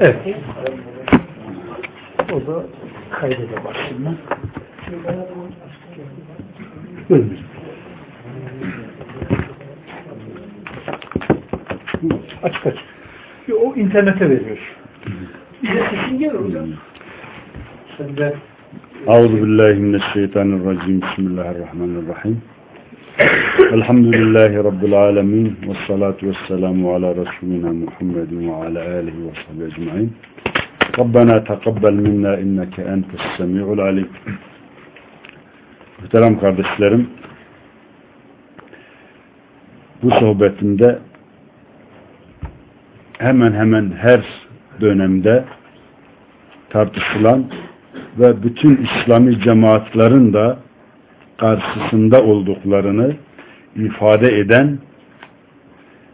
Evet. O da kaydede başlığına. Buyurun. Açık açık. O internete veriyor. Bize sesin gelir hocam. Sen de Euzu billahi mineşşeytanirracim. Bismillahirrahmanirrahim. Elhamdülillahi Rabbil Alemin ve salatu ve selamu ala Resulina Muhammedin ve ala alihi ve sahibi ecma'in. Rabbena takabbel minna inneke entes semi'ul alim. Muhterem kardeşlerim, bu sohbetimde hemen hemen her dönemde tartışılan ve bütün İslami cemaatlerin de karşısında olduklarını ifade eden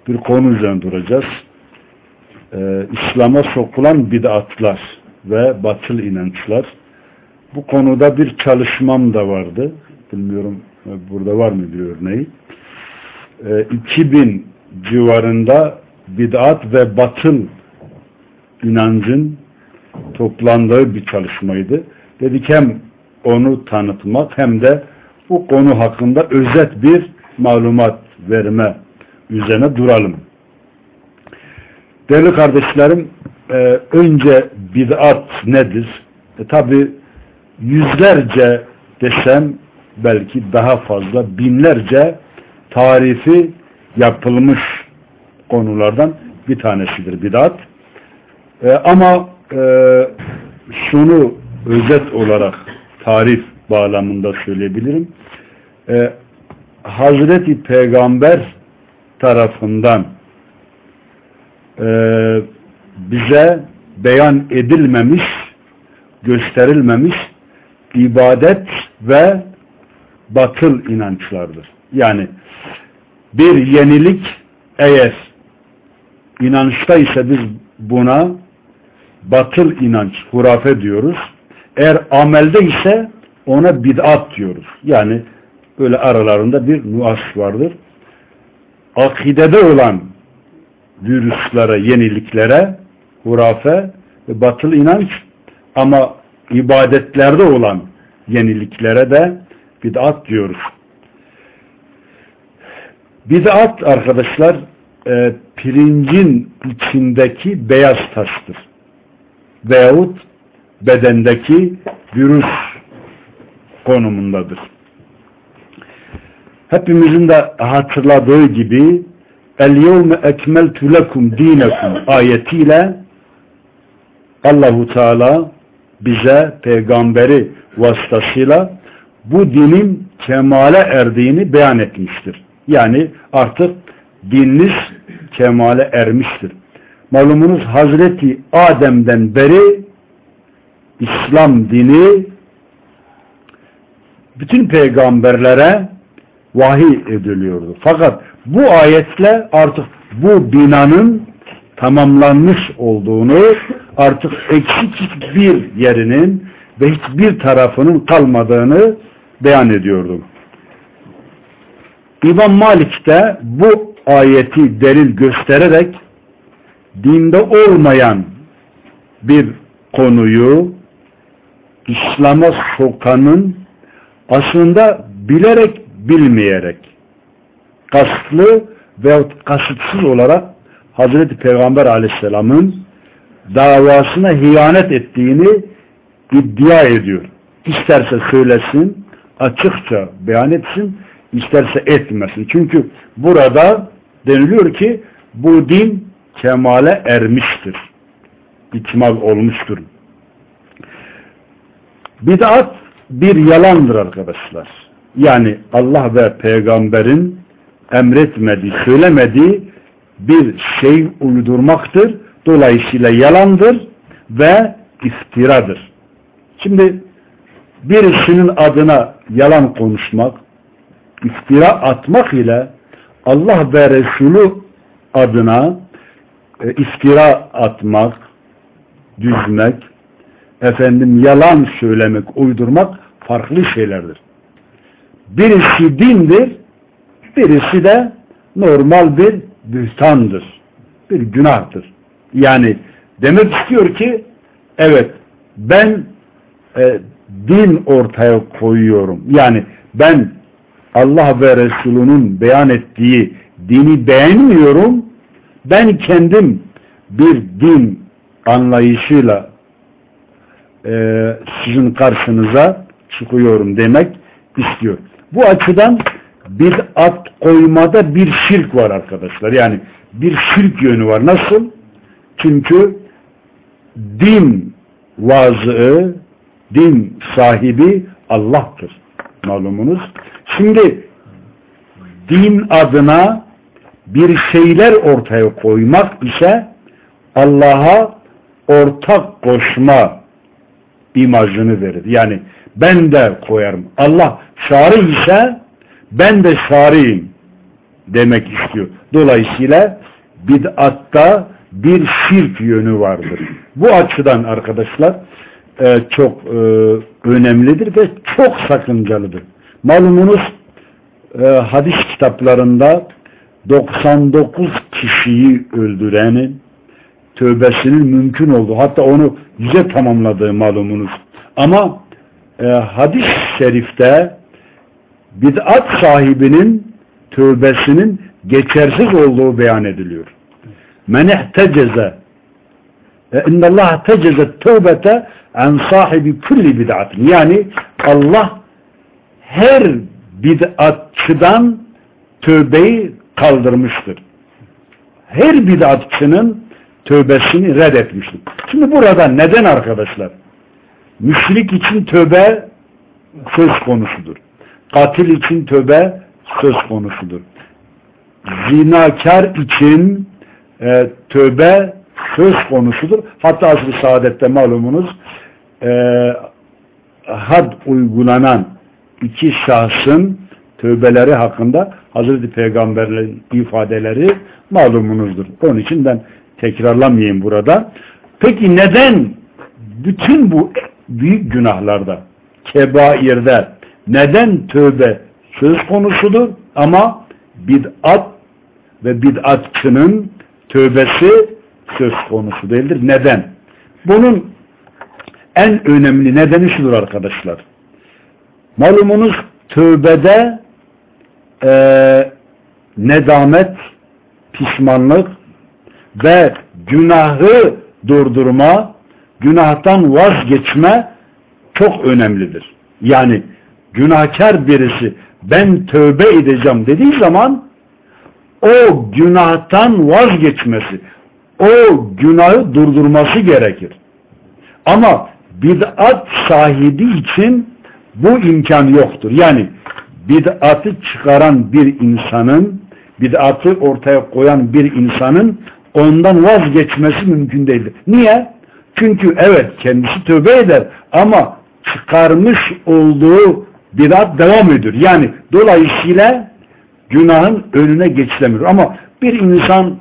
bir konu üzerine duracağız. Ee, İslam'a sokulan bid'atlar ve batıl inançlar. Bu konuda bir çalışmam da vardı. Bilmiyorum e, burada var mı bir örneği. Ee, 2000 civarında bid'at ve batıl inancın toplandığı bir çalışmaydı. Dedik hem onu tanıtmak hem de bu konu hakkında özet bir malumat verme üzerine duralım. Değerli kardeşlerim, e, önce bid'at nedir? E, Tabi yüzlerce desem belki daha fazla binlerce tarifi yapılmış konulardan bir tanesidir bid'at. E, ama e, şunu özet olarak tarif bağlamında söyleyebilirim. E, Hazreti Peygamber tarafından e, bize beyan edilmemiş, gösterilmemiş ibadet ve batıl inançlardır. Yani bir yenilik eğer inançta ise biz buna batıl inanç, hurafe diyoruz. Eğer amelde ise ona bid'at diyoruz. Yani böyle aralarında bir nuas vardır. Akidede olan virüslere, yeniliklere hurafe ve batıl inanç ama ibadetlerde olan yeniliklere de bid'at diyoruz. Bid'at arkadaşlar e, pirincin içindeki beyaz taştır veyahut bedendeki virüs konumundadır. Hepimizin de hatırladığı gibi El-yevme ekmeltu lekum dinekum ayetiyle Allahu Teala bize peygamberi vasıtasıyla bu dinin kemale erdiğini beyan etmiştir. Yani artık dininiz kemale ermiştir. Malumunuz Hazreti Adem'den beri İslam dini bütün peygamberlere vahiy ediliyordu. Fakat bu ayetle artık bu binanın tamamlanmış olduğunu artık eksik hiçbir yerinin ve hiçbir tarafının kalmadığını beyan ediyordu. İmam Malik de bu ayeti delil göstererek dinde olmayan bir konuyu İslam'a sokanın aslında bilerek bilmeyerek kasıtlı veyahut kasıtsız olarak Hazreti Peygamber aleyhisselamın davasına hiyanet ettiğini iddia ediyor. İsterse söylesin, açıkça beyan etsin, isterse etmesin. Çünkü burada deniliyor ki bu din kemale ermiştir. İkmal olmuştur. Bid'at bir yalandır arkadaşlar. Yani Allah ve peygamberin emretmediği, söylemediği bir şey uydurmaktır. Dolayısıyla yalandır ve iftiradır. Şimdi birisinin adına yalan konuşmak, iftira atmak ile Allah ve Resulü adına e, iftira atmak, düzmek, efendim yalan söylemek, uydurmak farklı şeylerdir. Birisi dindir, birisi de normal bir bühtandır. Bir günahtır. Yani demek istiyor ki evet ben e, din ortaya koyuyorum. Yani ben Allah ve Resulünün beyan ettiği dini beğenmiyorum. Ben kendim bir din anlayışıyla e, sizin karşınıza çıkıyorum demek istiyor. Bu açıdan bid'at koymada bir şirk var arkadaşlar. Yani bir şirk yönü var. Nasıl? Çünkü din vazığı, din sahibi Allah'tır. Malumunuz. Şimdi din adına bir şeyler ortaya koymak ise Allah'a ortak koşma imajını verir. Yani ben de koyarım. Allah şari ise ben de şariyim demek istiyor. Dolayısıyla bid'atta bir şirk yönü vardır. Bu açıdan arkadaşlar e, çok e, önemlidir ve çok sakıncalıdır. Malumunuz e, hadis kitaplarında 99 kişiyi öldürenin tövbesinin mümkün olduğu hatta onu yüze tamamladığı malumunuz. Ama e, hadis şerifte bid'at sahibinin tövbesinin geçersiz olduğu beyan ediliyor. Men ihteceze inna Allah teceze tövbete en sahibi kulli bid'atin. Yani Allah her bid'atçıdan tövbeyi kaldırmıştır. Her bid'atçının tövbesini reddetmiştir. Şimdi burada neden arkadaşlar? Müşrik için tövbe söz konusudur. Katil için tövbe söz konusudur. Zinakar için e, tövbe söz konusudur. Hatta asr-ı saadette malumunuz e, had uygulanan iki şahsın tövbeleri hakkında Hazreti Peygamberlerin ifadeleri malumunuzdur. Onun için ben tekrarlamayayım burada. Peki neden bütün bu büyük günahlarda, kebairde neden tövbe söz konusudur ama bid'at ve bid'atçının tövbesi söz konusu değildir. Neden? Bunun en önemli nedeni şudur arkadaşlar. Malumunuz tövbede e, nedamet, pişmanlık ve günahı durdurma, günahtan vazgeçme çok önemlidir. Yani günahkar birisi ben tövbe edeceğim dediği zaman o günahtan vazgeçmesi, o günahı durdurması gerekir. Ama bid'at sahibi için bu imkan yoktur. Yani bid'atı çıkaran bir insanın, bid'atı ortaya koyan bir insanın ondan vazgeçmesi mümkün değildir. Niye? Çünkü evet kendisi tövbe eder ama çıkarmış olduğu bid'at devam ediyor. Yani dolayısıyla günahın önüne geçilemiyor. Ama bir insan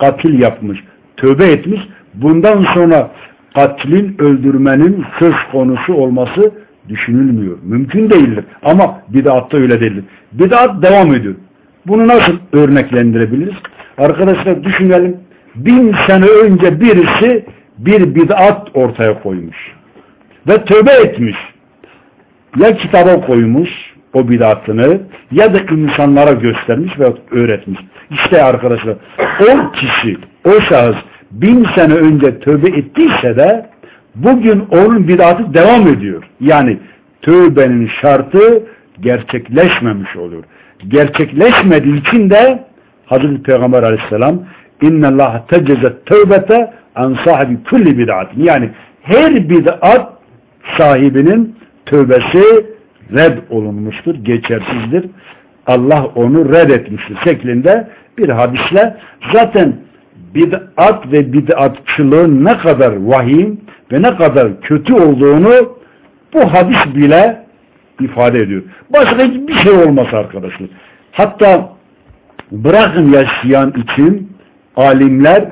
katil yapmış, tövbe etmiş, bundan sonra katlin öldürmenin söz konusu olması düşünülmüyor. Mümkün değildir. Ama bid'atta öyle değildir. Bid'at devam ediyor. Bunu nasıl örneklendirebiliriz? Arkadaşlar düşünelim. Bin sene önce birisi bir bid'at ortaya koymuş. Ve tövbe etmiş. Ya kitaba koymuş o bid'atını ya da insanlara göstermiş ve öğretmiş. İşte arkadaşlar o kişi, o şahıs bin sene önce tövbe ettiyse de bugün onun bid'atı devam ediyor. Yani tövbenin şartı gerçekleşmemiş oluyor. Gerçekleşmediği için de Hazreti Peygamber aleyhisselam innallâhe tecezet tövbete an sahibi kulli bid'atin. Yani her bid'at sahibinin tövbesi red olunmuştur, geçersizdir. Allah onu reddetmiştir şeklinde bir hadisle zaten bid'at ve bid'atçılığın ne kadar vahim ve ne kadar kötü olduğunu bu hadis bile ifade ediyor. Başka hiçbir şey olmaz arkadaşlar. Hatta bırakın yaşayan için alimler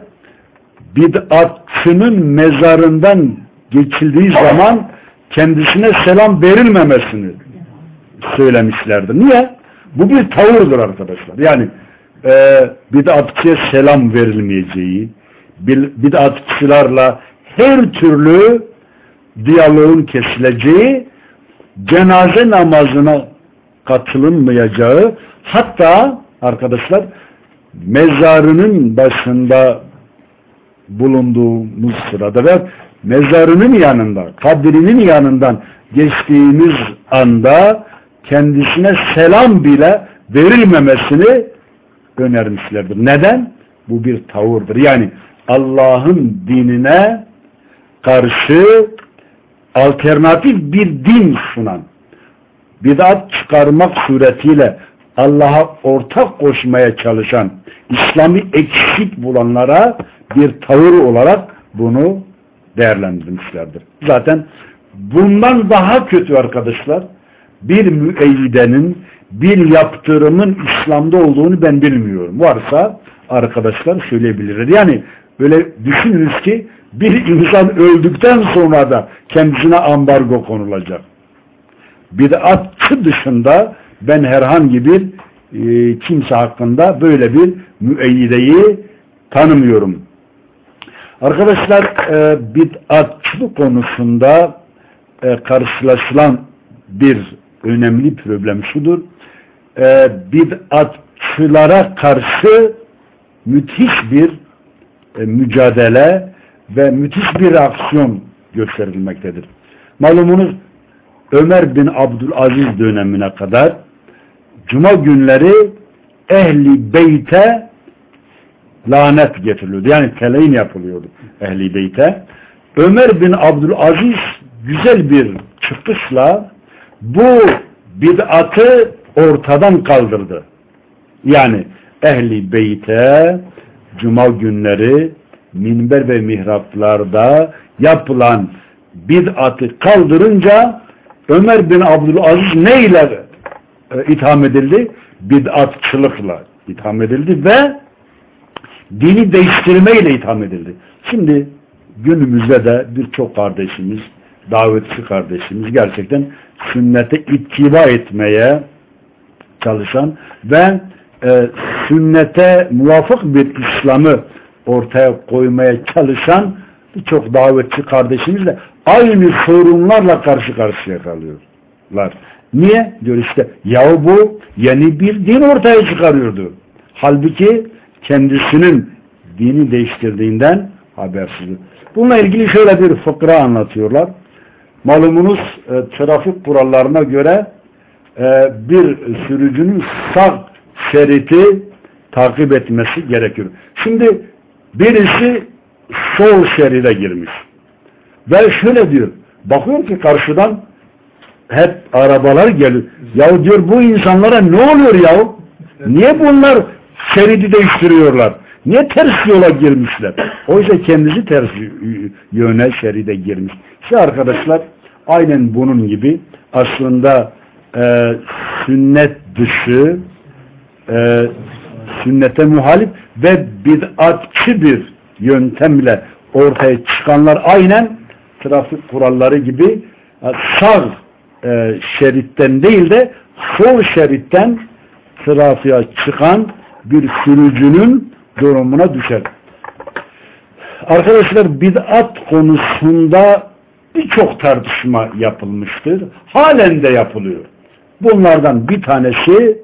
bid'atçının mezarından geçildiği zaman kendisine selam verilmemesini söylemişlerdi. Niye? Bu bir tavırdır arkadaşlar. Yani e, bid'atçıya selam verilmeyeceği, bid'atçılarla her türlü diyaloğun kesileceği, cenaze namazına katılınmayacağı, hatta arkadaşlar mezarının başında bulunduğumuz sırada ve mezarının yanında, kabrinin yanından geçtiğimiz anda kendisine selam bile verilmemesini önermişlerdir. Neden? Bu bir tavırdır. Yani Allah'ın dinine karşı alternatif bir din sunan, bidat çıkarmak suretiyle Allah'a ortak koşmaya çalışan, İslami eksik bulanlara bir tavır olarak bunu değerlendirmişlerdir. Zaten bundan daha kötü arkadaşlar bir müeyyidenin bir yaptırımın İslam'da olduğunu ben bilmiyorum. Varsa arkadaşlar söyleyebilirler. Yani böyle düşününüz ki bir insan öldükten sonra da kendisine ambargo konulacak. Bid'atçı dışında ben herhangi bir e, kimse hakkında böyle bir müeyyideyi tanımıyorum. Arkadaşlar e, bid'atçılık konusunda e, karşılaşılan bir önemli problem şudur. E, bid'atçılara karşı müthiş bir e, mücadele ve müthiş bir aksiyon gösterilmektedir. Malumunuz Ömer bin Abdülaziz dönemine kadar cuma günleri ehli beyte lanet getiriliyordu. Yani teleyin yapılıyordu ehli beyte. Ömer bin Abdülaziz güzel bir çıkışla bu bid'atı ortadan kaldırdı. Yani ehli beyte cuma günleri minber ve mihraplarda yapılan bid'atı kaldırınca Ömer bin Abdülaziz ne ile e, itham edildi? Bid'atçılıkla itham edildi ve dini değiştirmeyle itham edildi. Şimdi günümüzde de birçok kardeşimiz, davetçi kardeşimiz gerçekten sünnete ittiba etmeye çalışan ve e, sünnete muvafık bir İslam'ı ortaya koymaya çalışan birçok davetçi kardeşimiz de aynı sorunlarla karşı karşıya kalıyorlar. Niye? Diyor işte yahu bu yeni bir din ortaya çıkarıyordu. Halbuki kendisinin dini değiştirdiğinden habersiz. Bununla ilgili şöyle bir fıkra anlatıyorlar. Malumunuz e, trafik kurallarına göre e, bir sürücünün sağ şeriti takip etmesi gerekiyor. Şimdi birisi sol şeride girmiş. Ve şöyle diyor. Bakıyor ki karşıdan hep arabalar geliyor. Ya diyor bu insanlara ne oluyor ya? Niye bunlar şeridi değiştiriyorlar? Niye ters yola girmişler? Oysa kendisi ters yöne şeride girmiş. İşte arkadaşlar aynen bunun gibi aslında e, sünnet dışı e, sünnete muhalif ve bid'atçı bir yöntemle ortaya çıkanlar aynen trafik kuralları gibi e, sağ e, şeritten değil de sol şeritten trafiğe çıkan bir sürücünün durumuna düşer. Arkadaşlar bid'at konusunda birçok tartışma yapılmıştır. Halen de yapılıyor. Bunlardan bir tanesi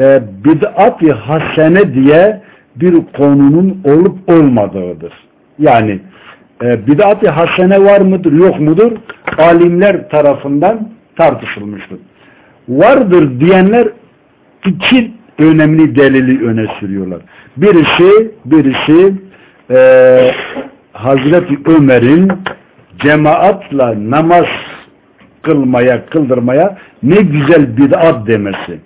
e, bid'at-i hasene diye bir konunun olup olmadığıdır. Yani e, bid'at-i hasene var mıdır yok mudur? Alimler tarafından tartışılmıştır. Vardır diyenler iki önemli delili öne sürüyorlar. Birisi birisi e, Hazreti Ömer'in cemaatla namaz kılmaya, kıldırmaya ne güzel bid'at demesi.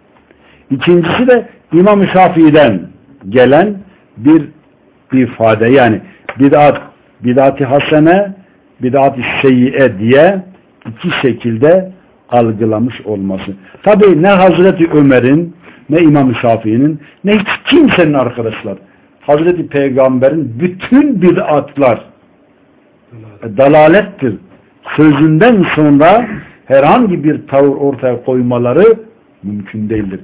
İkincisi de İmam-ı Şafii'den gelen bir ifade yani bid'at, bid'at-i hasene, bid'at-i seyyiye diye iki şekilde algılamış olması. Tabi ne Hazreti Ömer'in ne İmam-ı Şafii'nin ne hiç kimsenin arkadaşlar Hazreti Peygamber'in bütün bid'atlar dalalettir. Sözünden sonra herhangi bir tavır ortaya koymaları mümkün değildir.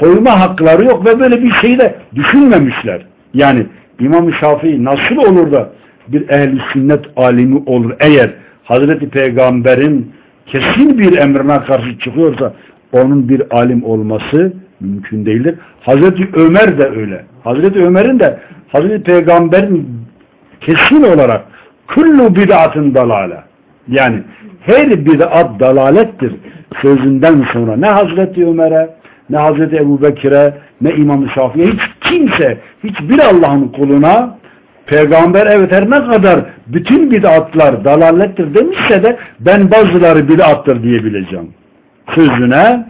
Koyma hakları yok ve böyle bir şeyi de düşünmemişler. Yani İmam Şafii nasıl olur da bir ehli sünnet alimi olur eğer Hazreti Peygamber'in kesin bir emrine karşı çıkıyorsa onun bir alim olması mümkün değildir. Hazreti Ömer de öyle. Hazreti Ömer'in de Hazreti Peygamber'in kesin olarak kullu bid'atın dalale yani her bid'at dalalettir sözünden sonra ne Hazreti Ömer'e ne Hazreti Ebu Bekir'e ne İmam-ı Şafii'ye hiç kimse hiçbir Allah'ın kuluna Peygamber evet her ne kadar bütün bid'atlar dalalettir demişse de ben bazıları bid'attır diyebileceğim. Sözüne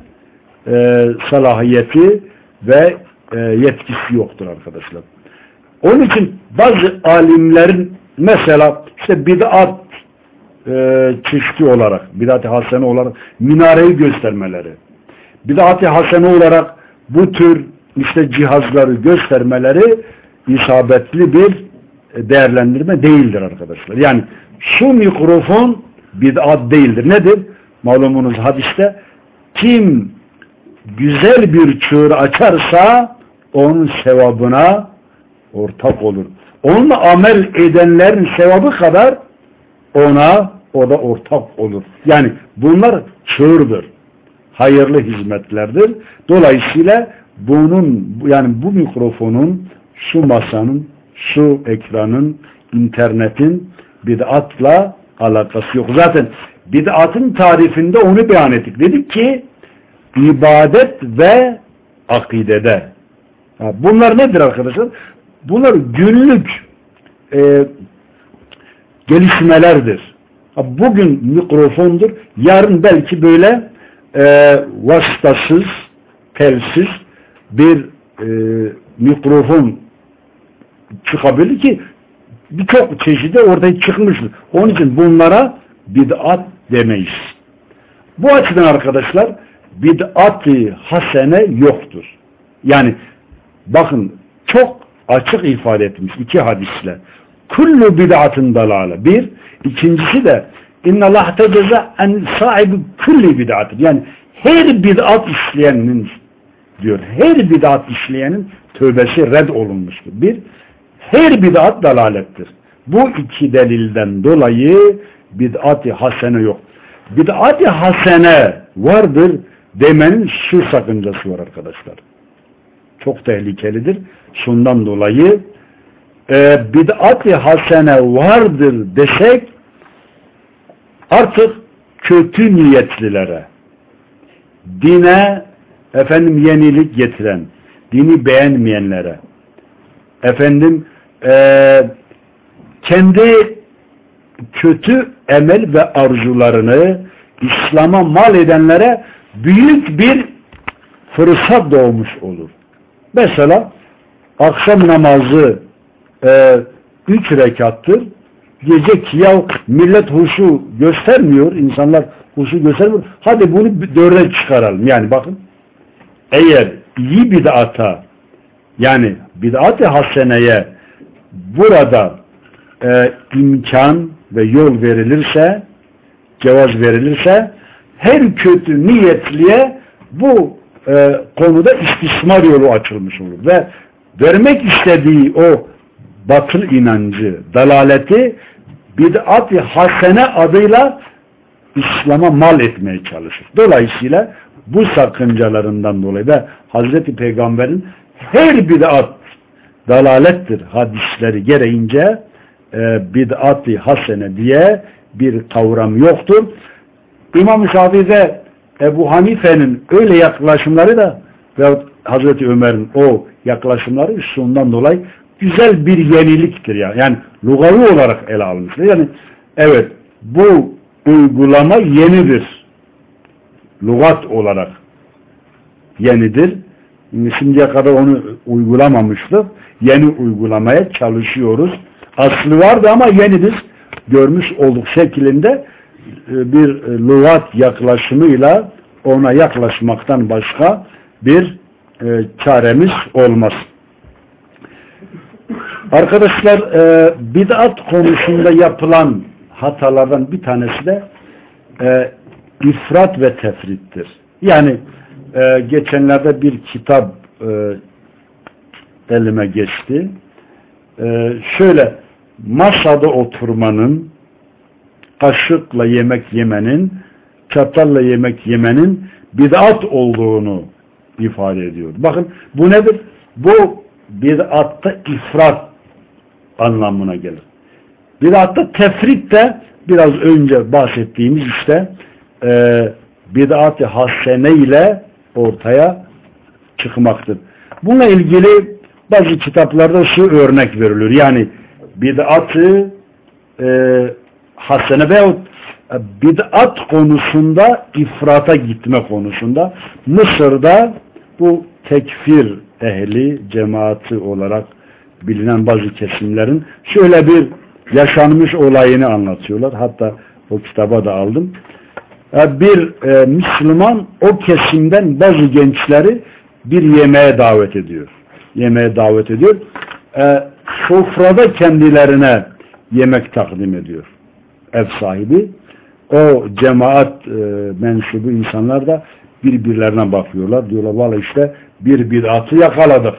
e, salahiyeti ve e, yetkisi yoktur arkadaşlar. Onun için bazı alimlerin mesela işte bid'at e, çeşitli olarak, bid'at-ı hasene olarak minareyi göstermeleri, bid'at-ı hasene olarak bu tür işte cihazları göstermeleri isabetli bir değerlendirme değildir arkadaşlar. Yani şu mikrofon bid'at değildir. Nedir? Malumunuz hadiste kim güzel bir çığır açarsa onun sevabına ortak olur. Onunla amel edenlerin sevabı kadar ona o da ortak olur. Yani bunlar çığırdır. Hayırlı hizmetlerdir. Dolayısıyla bunun yani bu mikrofonun şu masanın şu ekranın internetin bid'atla alakası yok. Zaten bid'atın tarifinde onu beyan ettik. Dedik ki ibadet ve akidede. Bunlar nedir arkadaşlar? Bunlar günlük e, gelişmelerdir. Bugün mikrofondur. Yarın belki böyle e, vasıtasız, telsiz bir e, mikrofon çıkabilir ki birçok çeşidi ortaya çıkmıştır. Onun için bunlara bid'at demeyiz. Bu açıdan arkadaşlar bid'at-ı hasene yoktur. Yani bakın çok açık ifade etmiş iki hadisle. Kullu bid'atın dalale. Bir. ikincisi de inna Allah teceza en sahibi kulli bid'atın. Yani her bid'at işleyenin diyor. Her bid'at işleyenin tövbesi red olunmuştur. Bir. Her bid'at dalalettir. Bu iki delilden dolayı bid'at-i hasene yok. Bid'at-i hasene vardır demenin şu sakıncası var arkadaşlar. Çok tehlikelidir. Şundan dolayı e, bid'at-i hasene vardır desek artık kötü niyetlilere dine efendim yenilik getiren dini beğenmeyenlere efendim e, kendi kötü emel ve arzularını İslam'a mal edenlere büyük bir fırsat doğmuş olur. Mesela akşam namazı e, üç rekattır. Gece ki ya millet huşu göstermiyor, insanlar huşu göstermiyor. Hadi bunu dörde çıkaralım. Yani bakın eğer iyi bid'ata yani bid'at-ı haseneye burada e, imkan ve yol verilirse cevaz verilirse her kötü niyetliye bu e, konuda istismar yolu açılmış olur ve vermek istediği o batıl inancı, dalaleti bid'at-ı hasene adıyla İslam'a mal etmeye çalışır. Dolayısıyla bu sakıncalarından dolayı da Hazreti Peygamber'in her bid'at dalalettir hadisleri gereğince e, bid'at-ı hasene diye bir kavram yoktur. İmam-ı Şafii'de Ebu Hanife'nin öyle yaklaşımları da ve Hazreti Ömer'in o yaklaşımları şundan dolayı güzel bir yeniliktir yani. Yani lugavi olarak ele almışlar. Yani evet bu uygulama yenidir. Lugat olarak yenidir. Şimdiye kadar onu uygulamamıştık. Yeni uygulamaya çalışıyoruz. Aslı vardı ama yeni biz görmüş olduk şeklinde bir e, lugat yaklaşımıyla ona yaklaşmaktan başka bir e, çaremiz olmaz. Arkadaşlar bid'at konusunda yapılan hatalardan bir tanesi de ifrat ve tefrittir. Yani geçenlerde bir kitap elime geçti. e, şöyle masada oturmanın kaşıkla yemek yemenin çatalla yemek yemenin bid'at olduğunu ifade ediyor. Bakın bu nedir? Bu bid'atta ifrat anlamına gelir. Bid'atta tefrit de biraz önce bahsettiğimiz işte e, bid'at-ı hasene ile ortaya çıkmaktır. Bununla ilgili bazı kitaplarda şu örnek veriliyor. Yani bid'atı e, hasene veyahut bid'at konusunda ifrata gitme konusunda Mısır'da bu tekfir ehli cemaati olarak bilinen bazı kesimlerin şöyle bir yaşanmış olayını anlatıyorlar. Hatta o kitaba da aldım. E, bir e, Müslüman o kesimden bazı gençleri bir yemeğe davet ediyor. Yemeğe davet ediyor. E, sofrada kendilerine yemek takdim ediyor. Ev sahibi. O cemaat e, mensubu insanlar da birbirlerine bakıyorlar. Diyorlar valla işte bir bid'atı yakaladık.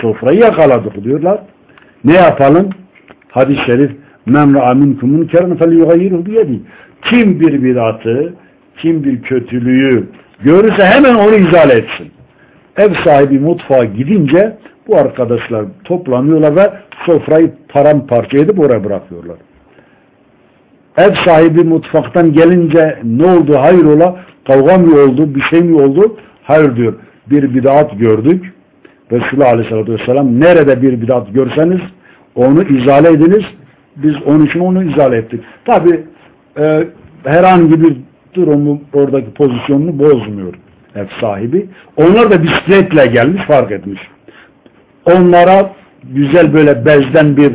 Sofrayı yakaladık diyorlar. Ne yapalım? Hadis-i şerif men ra'a minkum munkeren felyughayyirhu biyedi. Kim bir bid'atı, kim bir kötülüğü görürse hemen onu izale etsin. Ev sahibi mutfağa gidince bu arkadaşlar toplanıyorlar ve sofrayı paramparça edip oraya bırakıyorlar. Ev sahibi mutfaktan gelince ne oldu? Hayrola? Kavga mı oldu? Bir şey mi oldu? Hayır diyor. Bir bidat gördük. Resulullah Aleyhisselatü Vesselam nerede bir bidat görseniz onu izale ediniz. Biz onun için onu izale ettik. Tabi e, herhangi bir durumu oradaki pozisyonunu bozmuyor ev sahibi. Onlar da bisikletle gelmiş fark etmiş. Onlara güzel böyle bezden bir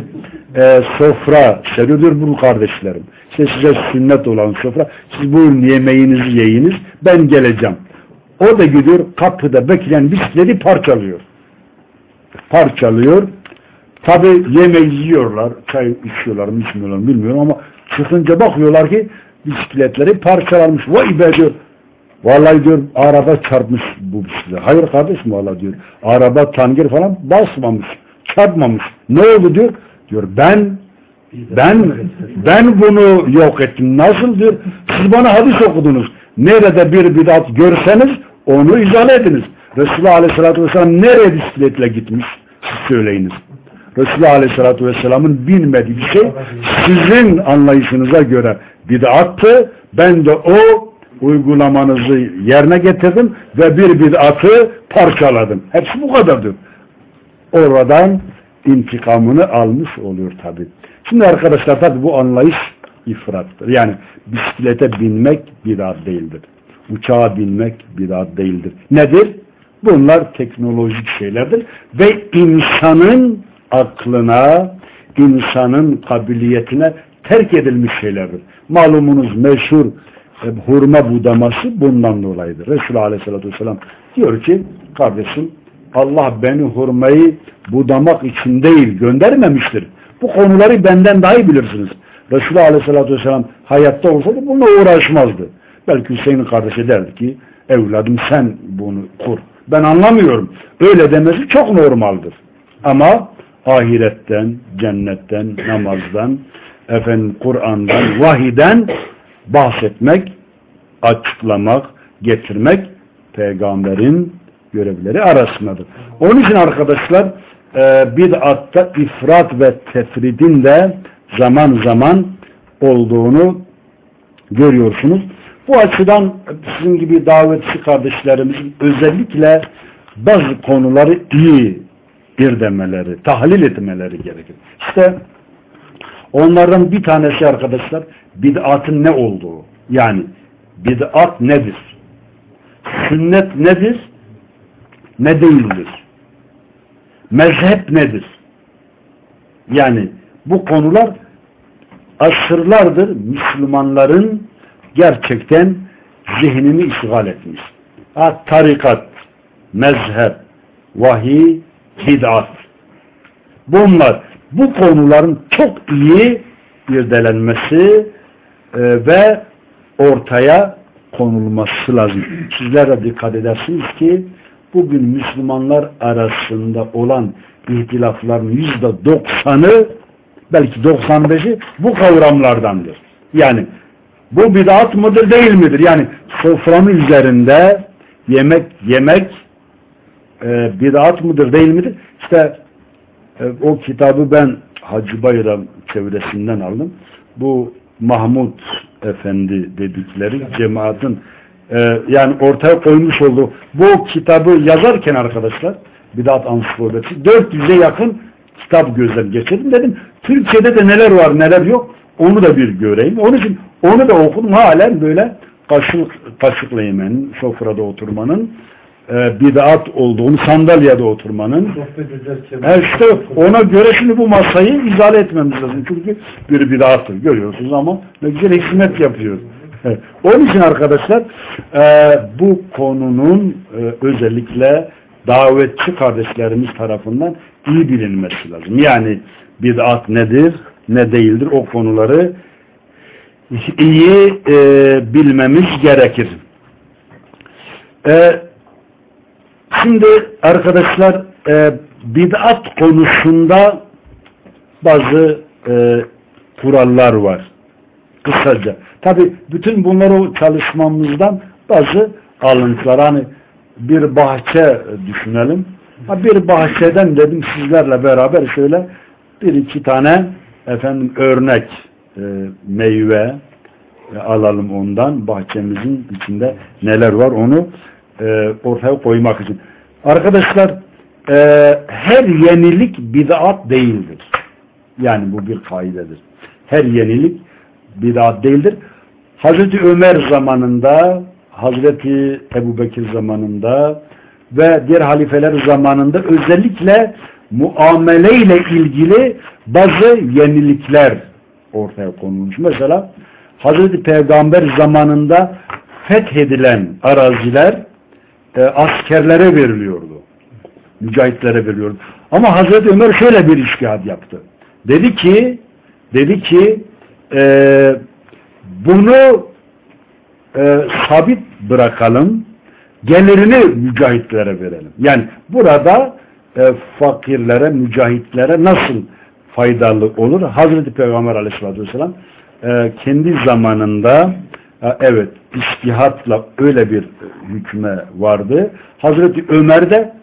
e, sofra seriyordur bu kardeşlerim işte size sünnet olan sofra siz buyurun yemeğinizi yiyiniz ben geleceğim o da gidiyor kapıda bekleyen bisikleti parçalıyor parçalıyor tabi yemeği yiyorlar çay içiyorlar mı içmiyorlar bilmiyorum ama çıkınca bakıyorlar ki bisikletleri parçalanmış vay be diyor Vallahi diyor araba çarpmış bu bisiklet. Hayır kardeşim valla diyor. Araba tangir falan basmamış. Çarpmamış. Ne oldu diyor. Diyor ben ben ben bunu yok ettim. Nasıl diyor? Siz bana hadis okudunuz. Nerede bir bidat görseniz onu izale ediniz. Resulullah Aleyhisselatü Vesselam nereye bisikletle gitmiş? Siz söyleyiniz. Resulullah Aleyhisselatü Vesselam'ın bilmediği şey sizin anlayışınıza göre bidattı. Ben de o uygulamanızı yerine getirdim ve bir bid'atı parçaladım. Hepsi bu kadardır. Oradan intikamını almış oluyor tabi. Şimdi arkadaşlar tabi bu anlayış ifrattır. Yani bisiklete binmek bid'at değildir. Uçağa binmek bid'at değildir. Nedir? Bunlar teknolojik şeylerdir ve insanın aklına, insanın kabiliyetine terk edilmiş şeylerdir. Malumunuz meşhur e, hurma budaması bundan dolayıdır. Resulullah Aleyhisselatü Vesselam diyor ki kardeşim Allah beni hurmayı budamak için değil göndermemiştir. Bu konuları benden daha iyi bilirsiniz. Resulullah Aleyhisselatü Vesselam hayatta olsaydı bununla uğraşmazdı. Belki Hüseyin kardeşi derdi ki evladım sen bunu kur. Ben anlamıyorum. Öyle demesi çok normaldir. Ama ahiretten, cennetten, namazdan, efendim Kur'an'dan, vahiden bahsetmek, açıklamak, getirmek peygamberin görevleri arasındadır. Onun için arkadaşlar e, bid'atta ifrat ve tefridin de zaman zaman olduğunu görüyorsunuz. Bu açıdan sizin gibi davetçi kardeşlerimizin özellikle bazı konuları iyi irdemeleri, tahlil etmeleri gerekir. İşte onlardan bir tanesi arkadaşlar bid'atın ne olduğu. Yani bid'at nedir? Sünnet nedir? Ne değildir? Mezhep nedir? Yani bu konular asırlardır Müslümanların gerçekten zihnini işgal etmiş. Ha, tarikat, mezhep, vahiy, bid'at. Bunlar bu konuların çok iyi irdelenmesi e, ve ortaya konulması lazım. Sizler de dikkat edersiniz ki bugün Müslümanlar arasında olan ihtilafların yüzde doksanı belki 95'i bu kavramlardandır. Yani bu bid'at mıdır değil midir? Yani sofranın üzerinde yemek yemek e, bid'at mıdır değil midir? İşte e, o kitabı ben Hacı Bayram çevresinden aldım. Bu Mahmud Efendi dedikleri cemaatin e, yani ortaya koymuş olduğu bu kitabı yazarken arkadaşlar Bidat Ansiklopedisi 400'e yakın kitap gözden geçirdim dedim. Türkçe'de de neler var neler yok onu da bir göreyim. Onun için onu da okudum halen böyle kaşık, kaşıkla yemenin, sofrada oturmanın e, bid'at olduğunu, sandalyede oturmanın e işte ona göre şimdi bu masayı izale etmemiz lazım. Çünkü bir bid'attır. Görüyorsunuz ama ne güzel hikmet yapıyor. Onun için arkadaşlar e, bu konunun e, özellikle davetçi kardeşlerimiz tarafından iyi bilinmesi lazım. Yani bid'at nedir, ne değildir o konuları iyi e, bilmemiz gerekir. E, şimdi arkadaşlar e, bid'at konusunda bazı e, kurallar var. Kısaca. Tabi bütün bunları çalışmamızdan bazı alıntılar. Hani bir bahçe düşünelim. Bir bahçeden dedim sizlerle beraber şöyle bir iki tane efendim örnek e, meyve e, alalım ondan. Bahçemizin içinde neler var onu e, ortaya koymak için. Arkadaşlar e, her yenilik bid'at değildir. Yani bu bir kaidedir. Her yenilik bid'at değildir. Hazreti Ömer zamanında Hazreti Ebu Bekir zamanında ve diğer halifeler zamanında özellikle muameleyle ilgili bazı yenilikler ortaya konulmuş. Mesela Hazreti Peygamber zamanında fethedilen araziler e, askerlere veriliyordu. Mücahitlere veriliyordu. Ama Hazreti Ömer şöyle bir iştihad yaptı. Dedi ki dedi ki e, bunu e, sabit bırakalım gelirini mücahitlere verelim. Yani burada e, fakirlere, mücahitlere nasıl faydalı olur? Hazreti Peygamber aleyhissalatü vesselam e, kendi zamanında e, evet istihatla öyle bir hükme vardı. Hazreti Ömer de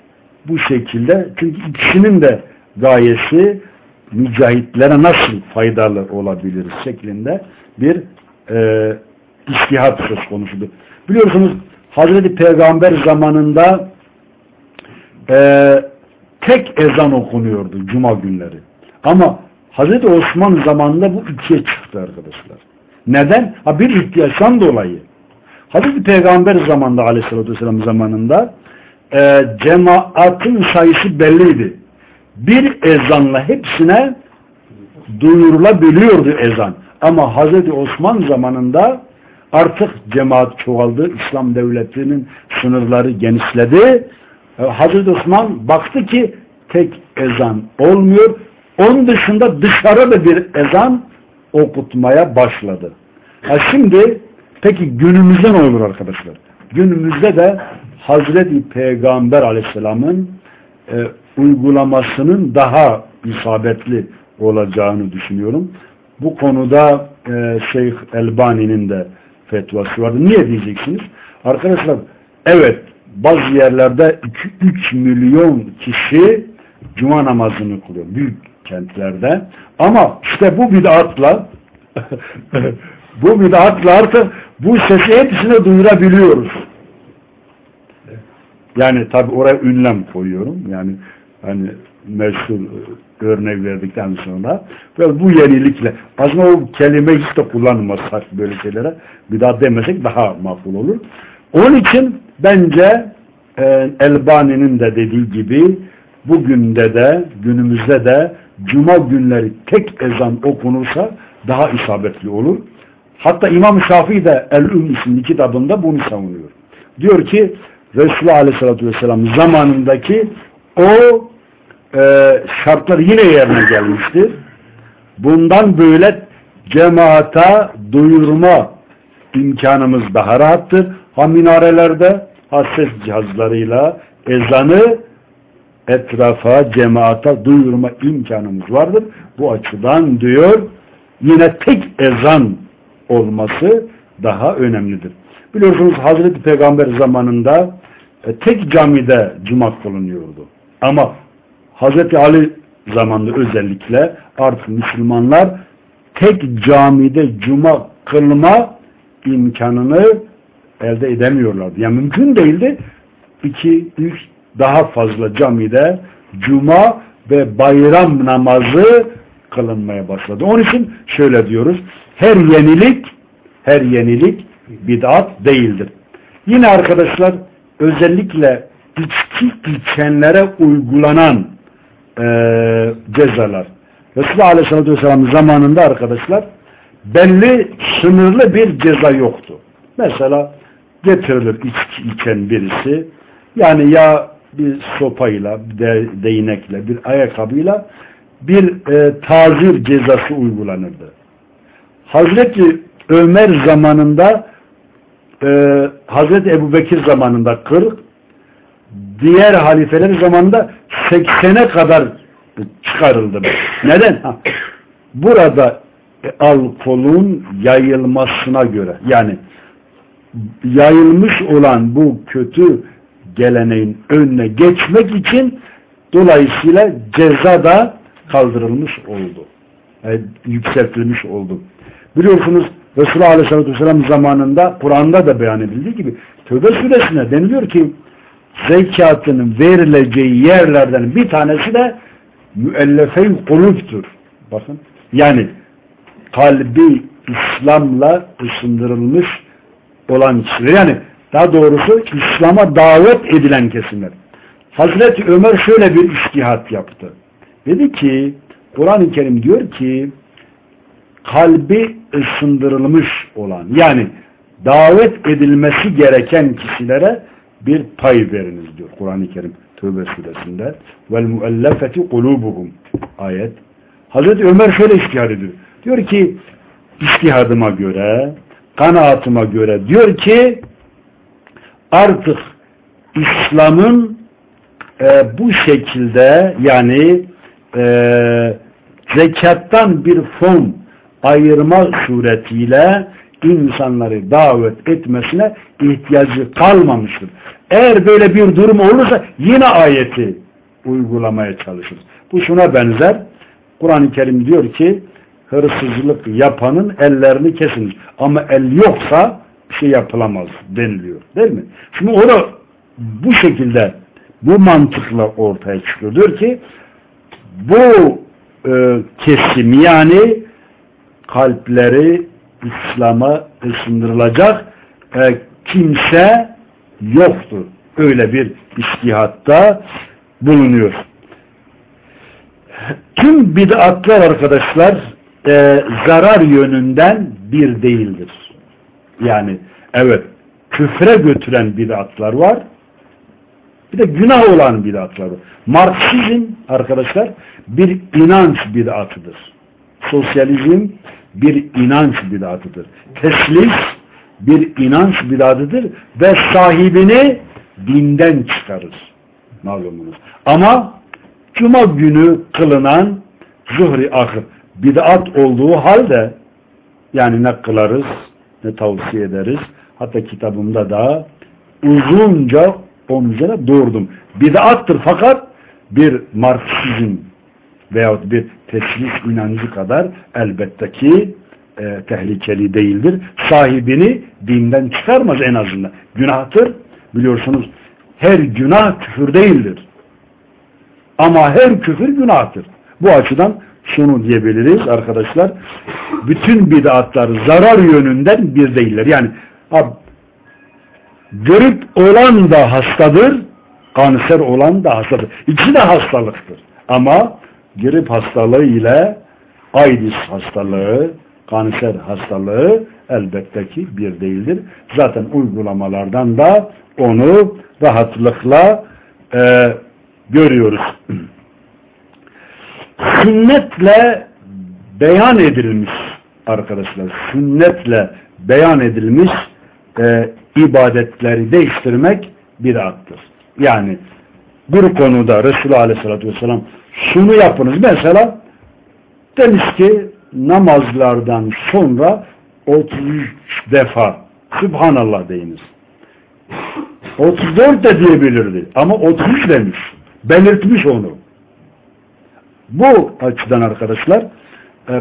bu şekilde çünkü ikisinin de gayesi mücahitlere nasıl faydalı olabilir şeklinde bir e, istihat söz konusudur. Biliyorsunuz Hazreti Peygamber zamanında e, tek ezan okunuyordu cuma günleri. Ama Hazreti Osman zamanında bu ikiye çıktı arkadaşlar. Neden? Ha bir ihtiyaçtan dolayı. Hazreti Peygamber zamanında aleyhissalatü vesselam zamanında e, cemaatin sayısı belliydi. Bir ezanla hepsine duyurulabiliyordu ezan. Ama Hazreti Osman zamanında artık cemaat çoğaldı. İslam devletinin sınırları genişledi. E, Hazreti Osman baktı ki tek ezan olmuyor. Onun dışında dışarıda bir ezan okutmaya başladı. Ha şimdi peki günümüzde ne olur arkadaşlar? Günümüzde de Hazreti Peygamber Aleyhisselam'ın e, uygulamasının daha isabetli olacağını düşünüyorum. Bu konuda e, Şeyh Elbani'nin de fetvası vardı. Niye diyeceksiniz? Arkadaşlar evet bazı yerlerde 3 milyon kişi cuma namazını kılıyor. Büyük kentlerde. Ama işte bu bid'atla bu bid'atla artık bu sesi hepsine duyurabiliyoruz. Yani tabi oraya ünlem koyuyorum. Yani hani meşhur e, örnek verdikten sonra ve bu yenilikle aslında o kelime hiç de kullanmasak böyle şeylere bir daha demesek daha makul olur. Onun için bence e, Elbani'nin de dediği gibi bugün de de günümüzde de cuma günleri tek ezan okunursa daha isabetli olur. Hatta İmam Şafii de El-Üm isimli kitabında bunu savunuyor. Diyor ki Resulullah Aleyhisselatü Vesselam zamanındaki o şartlar yine yerine gelmiştir. Bundan böyle cemaata duyurma imkanımız daha rahattır. Ha minarelerde ha cihazlarıyla ezanı etrafa, cemaata duyurma imkanımız vardır. Bu açıdan diyor yine tek ezan olması daha önemlidir. Biliyorsunuz Hazreti Peygamber zamanında e, tek camide cuma kılınıyordu. Ama Hazreti Ali zamanında özellikle artık Müslümanlar tek camide cuma kılma imkanını elde edemiyorlardı. Yani mümkün değildi. İki, üç, daha fazla camide cuma ve bayram namazı kılınmaya başladı. Onun için şöyle diyoruz. Her yenilik her yenilik bid'at değildir. Yine arkadaşlar özellikle içki içenlere uygulanan e, cezalar. Resulullah Aleyhisselatü Vesselam zamanında arkadaşlar belli sınırlı bir ceza yoktu. Mesela getirilir içki içen birisi yani ya bir sopayla, de, değnekle, bir ayakkabıyla bir e, tazir cezası uygulanırdı. Hazreti Ömer zamanında e, Hazreti Ebu Bekir zamanında 40 diğer halifeler zamanında 80'e kadar çıkarıldı. Neden? Ha, burada e, alkolün yayılmasına göre yani yayılmış olan bu kötü geleneğin önüne geçmek için dolayısıyla ceza da kaldırılmış oldu. Yani yükseltilmiş oldu. Biliyorsunuz Resulullah Aleyhisselatü Vesselam zamanında Kur'an'da da beyan edildiği gibi Tövbe suresine deniliyor ki zekatının verileceği yerlerden bir tanesi de müellefe-i kulüptür. Bakın yani kalbi İslam'la ısındırılmış olan kişiler. Yani daha doğrusu İslam'a davet edilen kesimler. Hazreti Ömer şöyle bir iştihat yaptı. Dedi ki Kur'an-ı Kerim diyor ki kalbi ısındırılmış olan yani davet edilmesi gereken kişilere bir pay veriniz diyor Kur'an-ı Kerim Tövbe suresinde. Vel muellefeti kulubuhum. Ayet. Hazreti Ömer şöyle iştihad ediyor. Diyor ki iştihadıma göre kanaatıma göre diyor ki artık İslam'ın e, bu şekilde yani e, zekattan bir fon ayırma suretiyle insanları davet etmesine ihtiyacı kalmamıştır. Eğer böyle bir durum olursa yine ayeti uygulamaya çalışırız. Bu şuna benzer. Kur'an-ı Kerim diyor ki hırsızlık yapanın ellerini kesin. Ama el yoksa bir şey yapılamaz deniliyor. Değil mi? Şimdi onu bu şekilde bu mantıkla ortaya çıkıyor. Diyor ki bu e, kesim yani kalpleri İslam'a ısındırılacak e, kimse yoktur. Öyle bir istihatta bulunuyor. Tüm bid'atlar arkadaşlar e, zarar yönünden bir değildir. Yani evet küfre götüren bid'atlar var. Bir de günah olan bid'atlar var. Marksizm arkadaşlar bir inanç bid'atıdır. Sosyalizm bir inanç bid'atıdır. Teslis bir inanç bid'atıdır ve sahibini dinden çıkarır. Malumunuz. Ama Cuma günü kılınan zuhri ahir bid'at olduğu halde yani ne kılarız ne tavsiye ederiz. Hatta kitabımda da uzunca onun üzerine doğurdum. Bid'attır fakat bir Marksizm veyahut bir teslis inancı kadar elbette ki e, tehlikeli değildir. Sahibini dinden çıkarmaz en azından. Günahtır. Biliyorsunuz her günah küfür değildir. Ama her küfür günahtır. Bu açıdan şunu diyebiliriz arkadaşlar. Bütün bid'atlar zarar yönünden bir değiller. Yani ab, grip olan da hastadır, kanser olan da hastadır. İkisi de hastalıktır. Ama grip hastalığı ile AIDS hastalığı, kanser hastalığı elbette ki bir değildir. Zaten uygulamalardan da onu rahatlıkla e, görüyoruz. Sünnetle beyan edilmiş arkadaşlar, sünnetle beyan edilmiş e, ibadetleri değiştirmek bir attır. Yani bir konuda Resulullah Aleyhisselatü Vesselam şunu yapınız. Mesela demiş ki namazlardan sonra 33 defa Subhanallah deyiniz. 34 de diyebilirdi. Ama 33 demiş. Belirtmiş onu. Bu açıdan arkadaşlar e,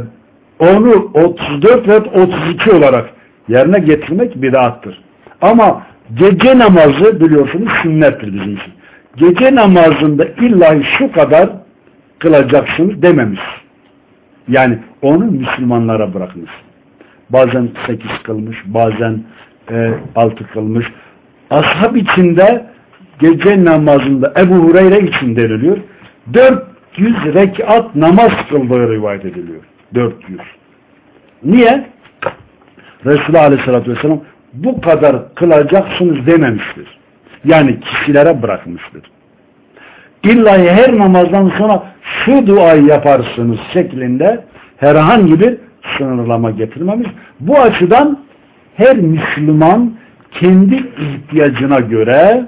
onu 34 ve 32 olarak yerine getirmek bidattır. Ama gece namazı biliyorsunuz sünnettir bizim için. Gece namazında illa şu kadar kılacaksınız dememiş. Yani onu Müslümanlara bırakmış. Bazen sekiz kılmış, bazen e, altı kılmış. Ashab içinde gece namazında Ebu Hureyre için deniliyor. 400 rekat namaz kıldığı rivayet ediliyor. 400. Niye? Resulullah Aleyhisselatü Vesselam bu kadar kılacaksınız dememiştir. Yani kişilere bırakmıştır. İlla her namazdan sonra şu duayı yaparsınız şeklinde herhangi bir sınırlama getirmemiş. Bu açıdan her Müslüman kendi ihtiyacına göre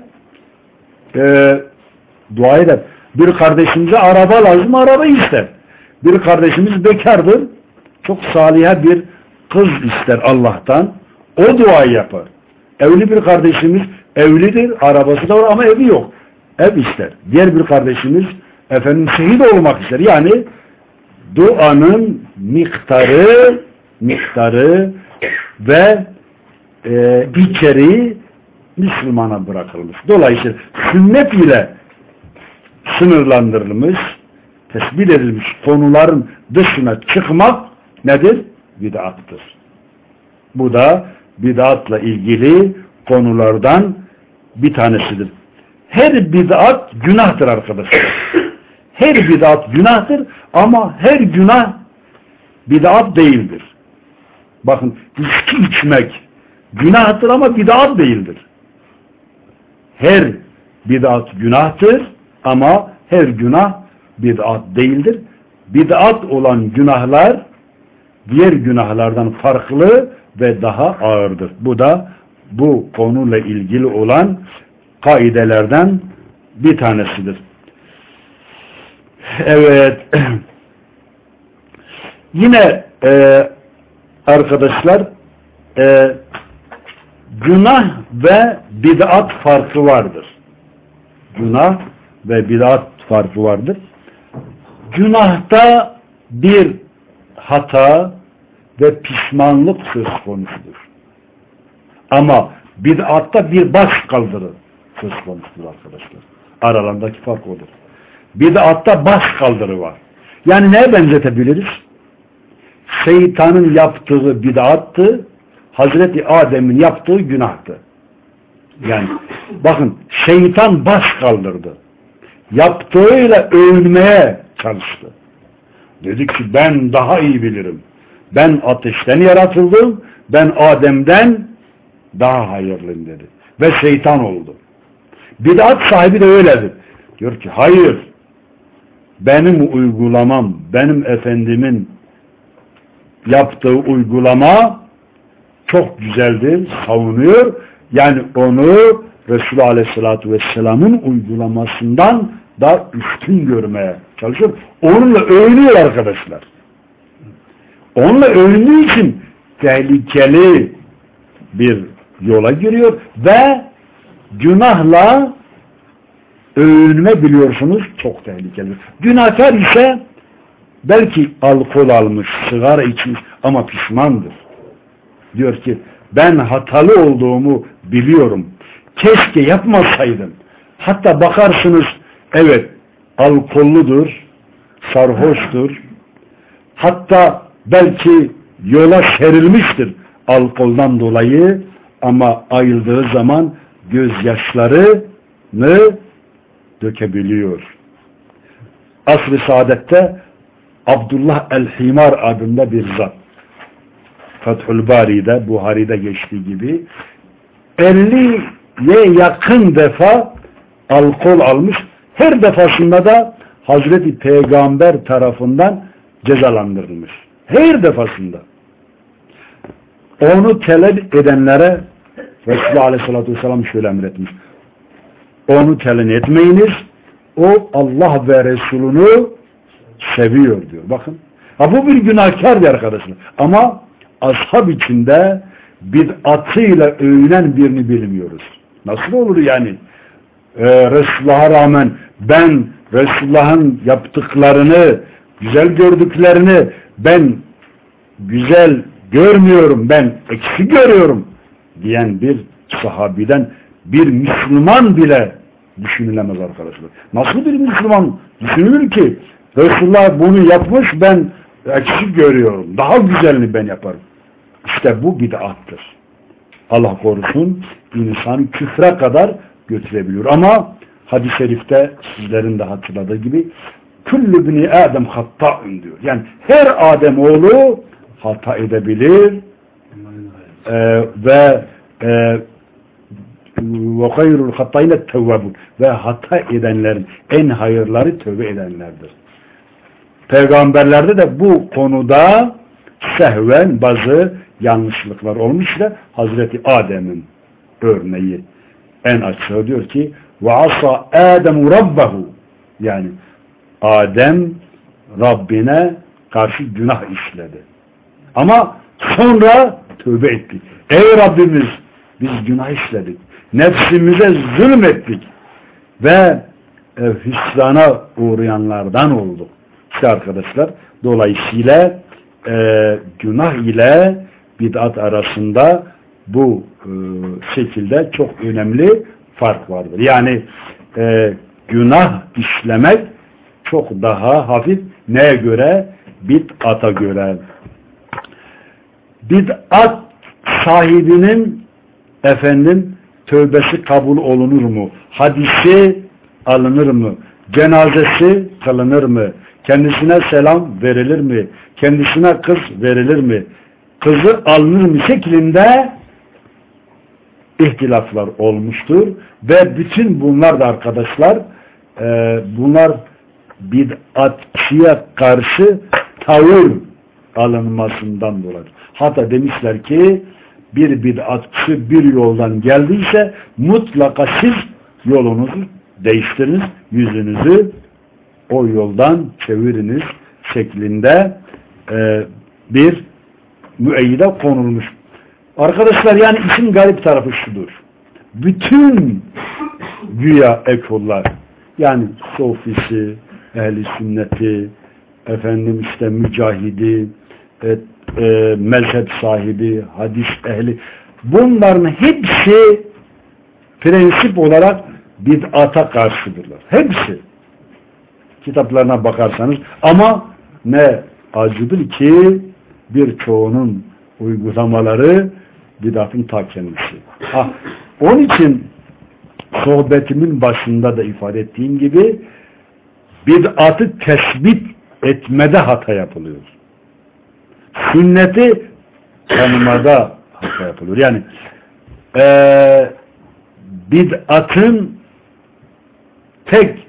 e, dua eder. Bir kardeşimize araba lazım, araba ister. Bir kardeşimiz bekardır. Çok saliha bir kız ister Allah'tan. O duayı yapar. Evli bir kardeşimiz evlidir, arabası da var ama evi yok. Ev ister. Diğer bir kardeşimiz efendim şehit olmak ister. Yani duanın miktarı miktarı ve e, içeriği Müslümana bırakılmış. Dolayısıyla sünnet ile sınırlandırılmış, tespit edilmiş konuların dışına çıkmak nedir? Bid'attır. Bu da bid'atla ilgili konulardan bir tanesidir. Her bid'at günahtır arkadaşlar. Her bid'at günahtır ama her günah bid'at değildir. Bakın içki içmek günahtır ama bid'at değildir. Her bid'at günahtır ama her günah bid'at değildir. Bid'at olan günahlar diğer günahlardan farklı ve daha ağırdır. Bu da bu konuyla ilgili olan kaidelerden bir tanesidir. Evet. Yine e, arkadaşlar e, günah ve bid'at farkı vardır. Günah ve bid'at farkı vardır. Günahta bir hata ve pişmanlık söz konusudur. Ama bid'atta bir baş kaldırı söz konusudur arkadaşlar. Aralarındaki fark odur. Bid'atta baş kaldırı var. Yani neye benzetebiliriz? Şeytanın yaptığı bid'attı, Hazreti Adem'in yaptığı günahtı. Yani bakın şeytan baş kaldırdı. Yaptığıyla övünmeye çalıştı. Dedi ki ben daha iyi bilirim. Ben ateşten yaratıldım. Ben Adem'den daha hayırlıyım dedi. Ve şeytan oldu. Bidat sahibi de öyledir. Diyor ki hayır benim uygulamam, benim efendimin yaptığı uygulama çok güzeldir, savunuyor. Yani onu Resulullah Aleyhisselatü Vesselam'ın uygulamasından da üstün görmeye çalışıyor. Onunla övünüyor arkadaşlar. Onunla övündüğü için tehlikeli bir yola giriyor ve günahla övünme biliyorsunuz çok tehlikeli. Günahkar ise belki alkol almış, sigara içmiş ama pişmandır. Diyor ki ben hatalı olduğumu biliyorum. Keşke yapmasaydım. Hatta bakarsınız evet alkolludur, sarhoştur. Hatta belki yola serilmiştir alkoldan dolayı ama ayıldığı zaman gözyaşlarını dökebiliyor. Asr-ı Saadet'te Abdullah el-Himar adında bir zat. Fethül Bari'de, Buhari'de geçtiği gibi 50'ye yakın defa alkol almış. Her defasında da Hazreti Peygamber tarafından cezalandırılmış. Her defasında. Onu telef edenlere Resulullah Aleyhisselatü Vesselam şöyle emretmiş. Onu telin etmeyiniz. O Allah ve Resulünü seviyor diyor. Bakın. Ha bu bir günahkardı arkadaşlar. Ama ashab içinde bid'atıyla övünen birini bilmiyoruz. Nasıl olur yani? Ee, Resulullah'a rağmen ben Resulullah'ın yaptıklarını, güzel gördüklerini ben güzel görmüyorum, ben eksi görüyorum diyen bir sahabiden bir Müslüman bile düşünülemez arkadaşlar. Nasıl bir Müslüman düşünülür ki Resulullah bunu yapmış ben eksik görüyorum. Daha güzelini ben yaparım. İşte bu bid'attır. Allah korusun insan küfre kadar götürebiliyor. Ama hadis-i şerifte sizlerin de hatırladığı gibi küllü bini Adem hatta'ın diyor. Yani her Adem oğlu hata edebilir ee, ve e, ve hayrul hattayne tevvabun ve hata edenlerin en hayırları tövbe edenlerdir. Peygamberlerde de bu konuda sehven bazı yanlışlıklar olmuş da Hazreti Adem'in örneği en açığı diyor ki ve asa Adem rabbahu yani Adem Rabbine karşı günah işledi. Ama sonra tövbe etti. Ey Rabbimiz biz günah işledik. Nefsimize zulmettik. Ve e, hüsrana uğrayanlardan olduk. İşte arkadaşlar dolayısıyla e, günah ile bid'at arasında bu e, şekilde çok önemli fark vardır. Yani e, günah işlemek çok daha hafif neye göre? Bid'ata göre. Bid'at sahibinin efendim tövbesi kabul olunur mu? Hadisi alınır mı? Cenazesi kılınır mı? Kendisine selam verilir mi? Kendisine kız verilir mi? Kızı alınır mı şeklinde ihtilaflar olmuştur. Ve bütün bunlar da arkadaşlar e, bunlar bid'atçıya karşı tavır alınmasından dolayı. Hatta demişler ki bir bid'atçı bir yoldan geldiyse mutlaka siz yolunuzu değiştiriniz, yüzünüzü o yoldan çeviriniz şeklinde e, bir müeyyide konulmuş. Arkadaşlar yani işin garip tarafı şudur. Bütün güya ekollar yani sofisi, ehli sünneti, efendim işte mücahidi, e, e, mezhep sahibi, hadis ehli bunların hepsi prensip olarak bid'ata karşıdırlar. Hepsi. Kitaplarına bakarsanız ama ne acıdır ki birçoğunun uygulamaları bid'atın ta kendisi. Ha, onun için sohbetimin başında da ifade ettiğim gibi bid'atı tespit etmede hata yapılıyor. Sünneti tanımada hata yapılıyor. Yani ee, bid'atın tek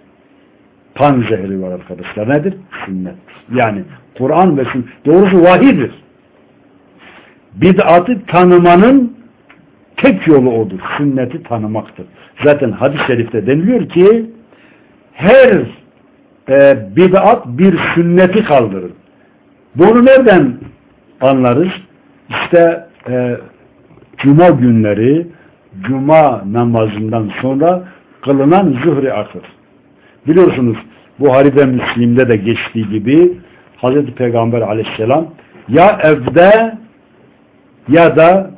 panzehri var arkadaşlar. Nedir? Sünnet. Yani Kur'an ve sünnet. Doğrusu vahidir. Bid'atı tanımanın tek yolu odur. Sünneti tanımaktır. Zaten hadis-i şerifte deniliyor ki her e, bid'at bir sünneti kaldırır. Bunu nereden anlarız? İşte e, cuma günleri cuma namazından sonra kılınan zuhri akır. Biliyorsunuz Buhari'de Müslim'de de geçtiği gibi Hazreti Peygamber aleyhisselam ya evde ya da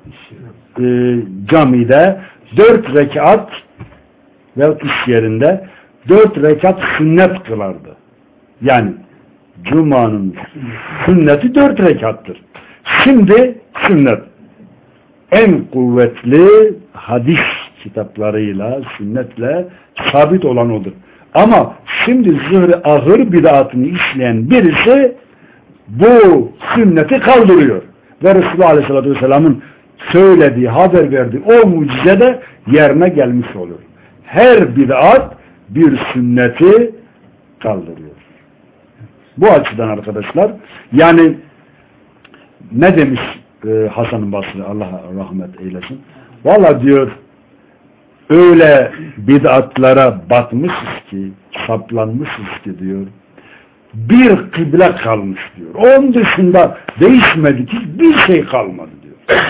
e, camide dört rekat ve iş yerinde dört rekat sünnet kılardı. Yani Cuma'nın sünneti dört rekattır. Şimdi sünnet en kuvvetli hadis kitaplarıyla, sünnetle sabit olan odur. Ama şimdi zühre ahır bid'atını işleyen birisi bu sünneti kaldırıyor. Ve Resulullah Aleyhisselatü Vesselam'ın söylediği, haber verdiği o mucize de yerine gelmiş olur. Her bid'at bir sünneti kaldırıyor. Bu açıdan arkadaşlar yani ne demiş e, Hasan Basri Allah rahmet eylesin. Valla diyor öyle bid'atlara batmışız ki, saplanmışız ki diyor. Bir kıble kalmış diyor. Onun dışında değişmedi ki bir şey kalmadı diyor.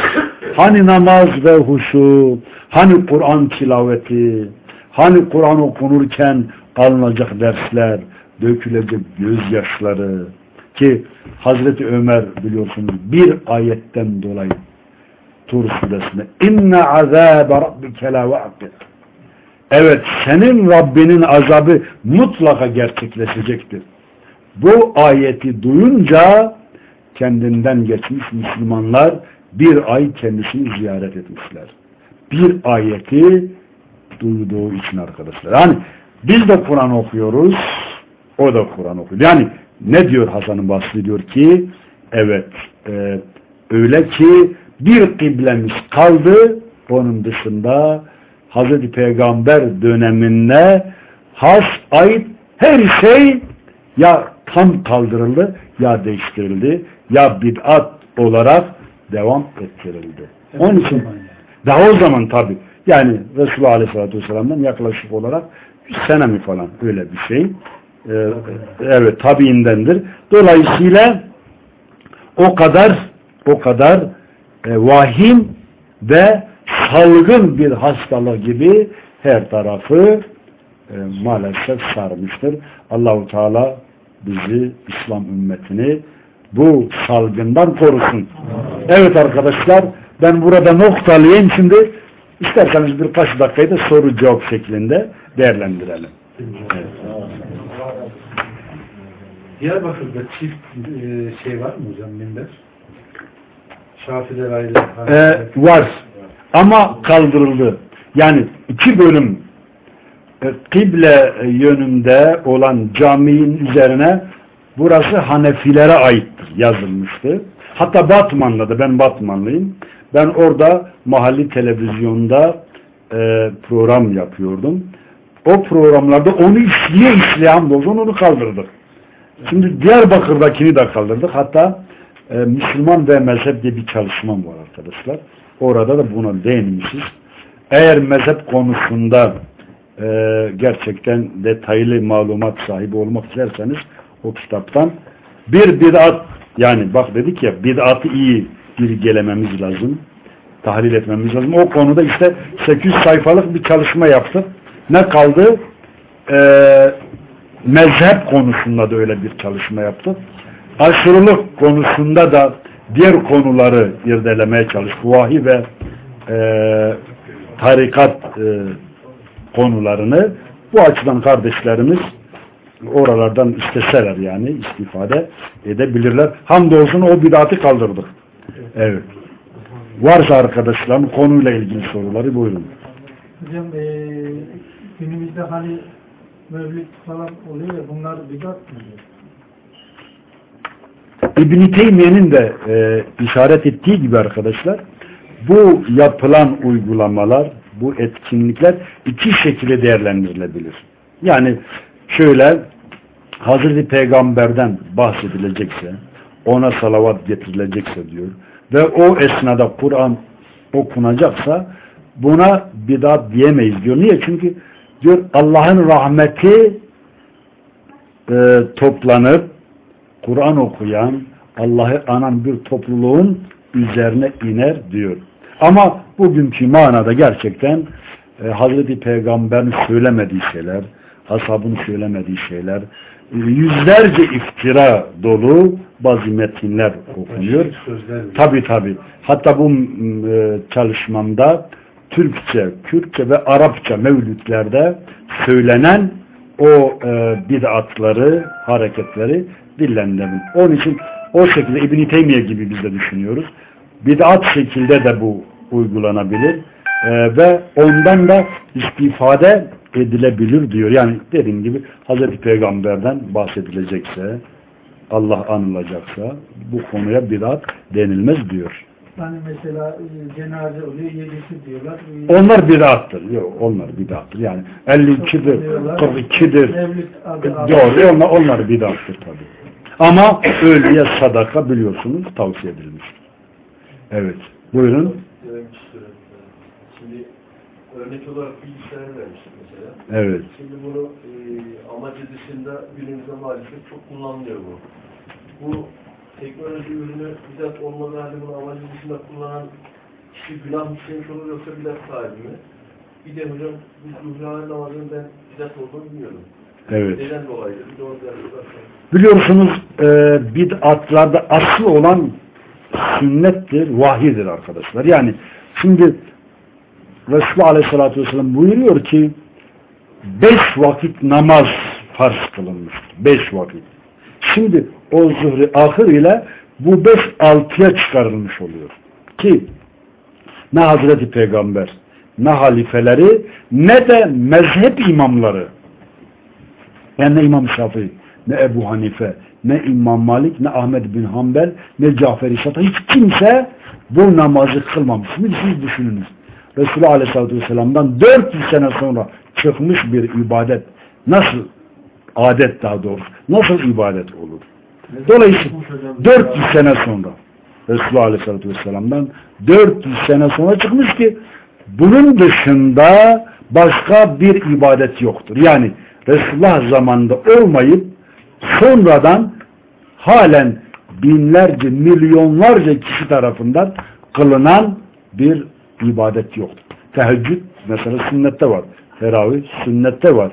Hani namaz ve huşu, hani Kur'an tilaveti, hani Kur'an okunurken alınacak dersler, dökülecek gözyaşları ki Hazreti Ömer biliyorsunuz bir ayetten dolayı Tur suresinde inne azabe rabbike la evet senin Rabbinin azabı mutlaka gerçekleşecektir. Bu ayeti duyunca kendinden geçmiş Müslümanlar bir ay kendisini ziyaret etmişler. Bir ayeti duyduğu için arkadaşlar. Yani biz de Kur'an okuyoruz, o da Kur'an okuyor. Yani ne diyor Hasan-ı Basri diyor ki evet e, öyle ki bir kıblemiz kaldı onun dışında Hazreti Peygamber döneminde has ait her şey ya tam kaldırıldı ya değiştirildi ya bid'at olarak devam ettirildi. Onun için daha o zaman tabi yani Resulullah Aleyhisselatü Vesselam'dan yaklaşık olarak bir sene mi falan öyle bir şey. Ee, evet tabiindendir. Dolayısıyla o kadar o kadar e, vahim ve salgın bir hastalık gibi her tarafı e, maalesef sarmıştır. Allahu Teala bizi İslam ümmetini bu salgından korusun. Evet arkadaşlar ben burada noktalayayım şimdi isterseniz birkaç dakikayı da soru cevap şeklinde değerlendirelim. Evet. Diyarbakır'da çift e, şey var mı hocam minber? Şafiler ayrı. Ee, var. Ama kaldırıldı. Yani iki bölüm e, kıble yönünde olan caminin üzerine burası Hanefilere aittir yazılmıştı. Hatta Batman'da da ben Batmanlıyım. Ben orada mahalli televizyonda e, program yapıyordum. O programlarda onu işleye işleye hamdolsun onu kaldırdık. Şimdi Diyarbakır'dakini de kaldırdık. Hatta e, Müslüman ve mezhep diye bir çalışmam var arkadaşlar. Orada da buna değinmişiz. Eğer mezhep konusunda e, gerçekten detaylı malumat sahibi olmak isterseniz o kitaptan bir bid'at yani bak dedik ya bid'atı iyi bilgelememiz lazım. Tahlil etmemiz lazım. O konuda işte 800 sayfalık bir çalışma yaptık. Ne kaldı? Ee, mezhep konusunda da öyle bir çalışma yaptık. Aşırılık konusunda da diğer konuları irdelemeye çalıştık. Vahiy ve e, tarikat e, konularını bu açıdan kardeşlerimiz oralardan isteseler yani istifade edebilirler. Hamdolsun o bidatı kaldırdık. Evet. Varsa arkadaşların konuyla ilgili soruları buyurun. Hocam e, günümüzde hani mevlüt falan oluyor ya bunlar bidat mı? İbn-i Teymiye'nin de e, işaret ettiği gibi arkadaşlar bu yapılan uygulamalar, bu etkinlikler iki şekilde değerlendirilebilir. Yani şöyle Hazreti Peygamber'den bahsedilecekse, ona salavat getirilecekse diyor ve o esnada Kur'an okunacaksa buna bidat diyemeyiz diyor. Niye? Çünkü diyor Allah'ın rahmeti e, toplanıp Kur'an okuyan, Allah'ı anan bir topluluğun üzerine iner diyor. Ama bugünkü manada gerçekten e, Hazreti Peygamber'in söylemediği şeyler, ashabın söylemediği şeyler, e, yüzlerce iftira dolu bazı metinler okunuyor. Tabi tabi. Hatta bu e, çalışmamda Türkçe, Kürtçe ve Arapça mevlütlerde söylenen o e, bid'atları, hareketleri dillendirelim. Onun için o şekilde İbn-i Teymiye gibi biz de düşünüyoruz. Bid'at şekilde de bu uygulanabilir e, ve ondan da istifade edilebilir diyor. Yani dediğim gibi Hazreti Peygamber'den bahsedilecekse Allah anılacaksa bu konuya bid'at denilmez diyor. Hani mesela e, cenaze oluyor, yedisi diyorlar. Onlar bid'attır. Yok onlar bid'attır. Yani 52'dir, 42'dir. Doğru. Onlar, onlar bid'attır tabi. Ama ölüye sadaka biliyorsunuz tavsiye edilmiştir. Evet. Buyurun. Şimdi örnek olarak bilgisayar vermiştik mesela. Evet. Şimdi bunu e, amacı dışında günümüzde maalesef çok kullanılıyor bu. Bu teknoloji ürünü bizzat olmadığı halde bunu amacı dışında kullanan kişi günah işlemiş olur yoksa bidat sahibi mi? Bir de hocam bu zuhra namazının ben bidat olduğunu bilmiyorum. Evet. Neden dolayı? Bir de onu. Biliyorsunuz e, bid'atlarda asıl olan sünnettir, vahiydir arkadaşlar. Yani şimdi Resulullah Aleyhisselatü Vesselam buyuruyor ki beş vakit namaz farz kılınmıştır. Beş vakit. Şimdi o zuhri ahir ile bu beş altıya çıkarılmış oluyor. Ki ne Hazreti Peygamber, ne halifeleri, ne de mezhep imamları yani ne İmam Şafii, ne Ebu Hanife, ne İmam Malik, ne Ahmed bin Hanbel, ne Cafer-i hiç kimse bu namazı kılmamış. Şimdi siz düşününüz. Resulullah Aleyhisselatü Vesselam'dan 400 sene sonra çıkmış bir ibadet nasıl adet daha doğrusu nasıl ibadet olur? Dolayısıyla 400 sene sonra Resulullah Aleyhisselatü Vesselam'dan 400 sene sonra çıkmış ki bunun dışında başka bir ibadet yoktur. Yani Resulullah zamanında olmayıp sonradan halen binlerce, milyonlarca kişi tarafından kılınan bir ibadet yoktur. Teheccüd mesela sünnette var. Teravih sünnette var.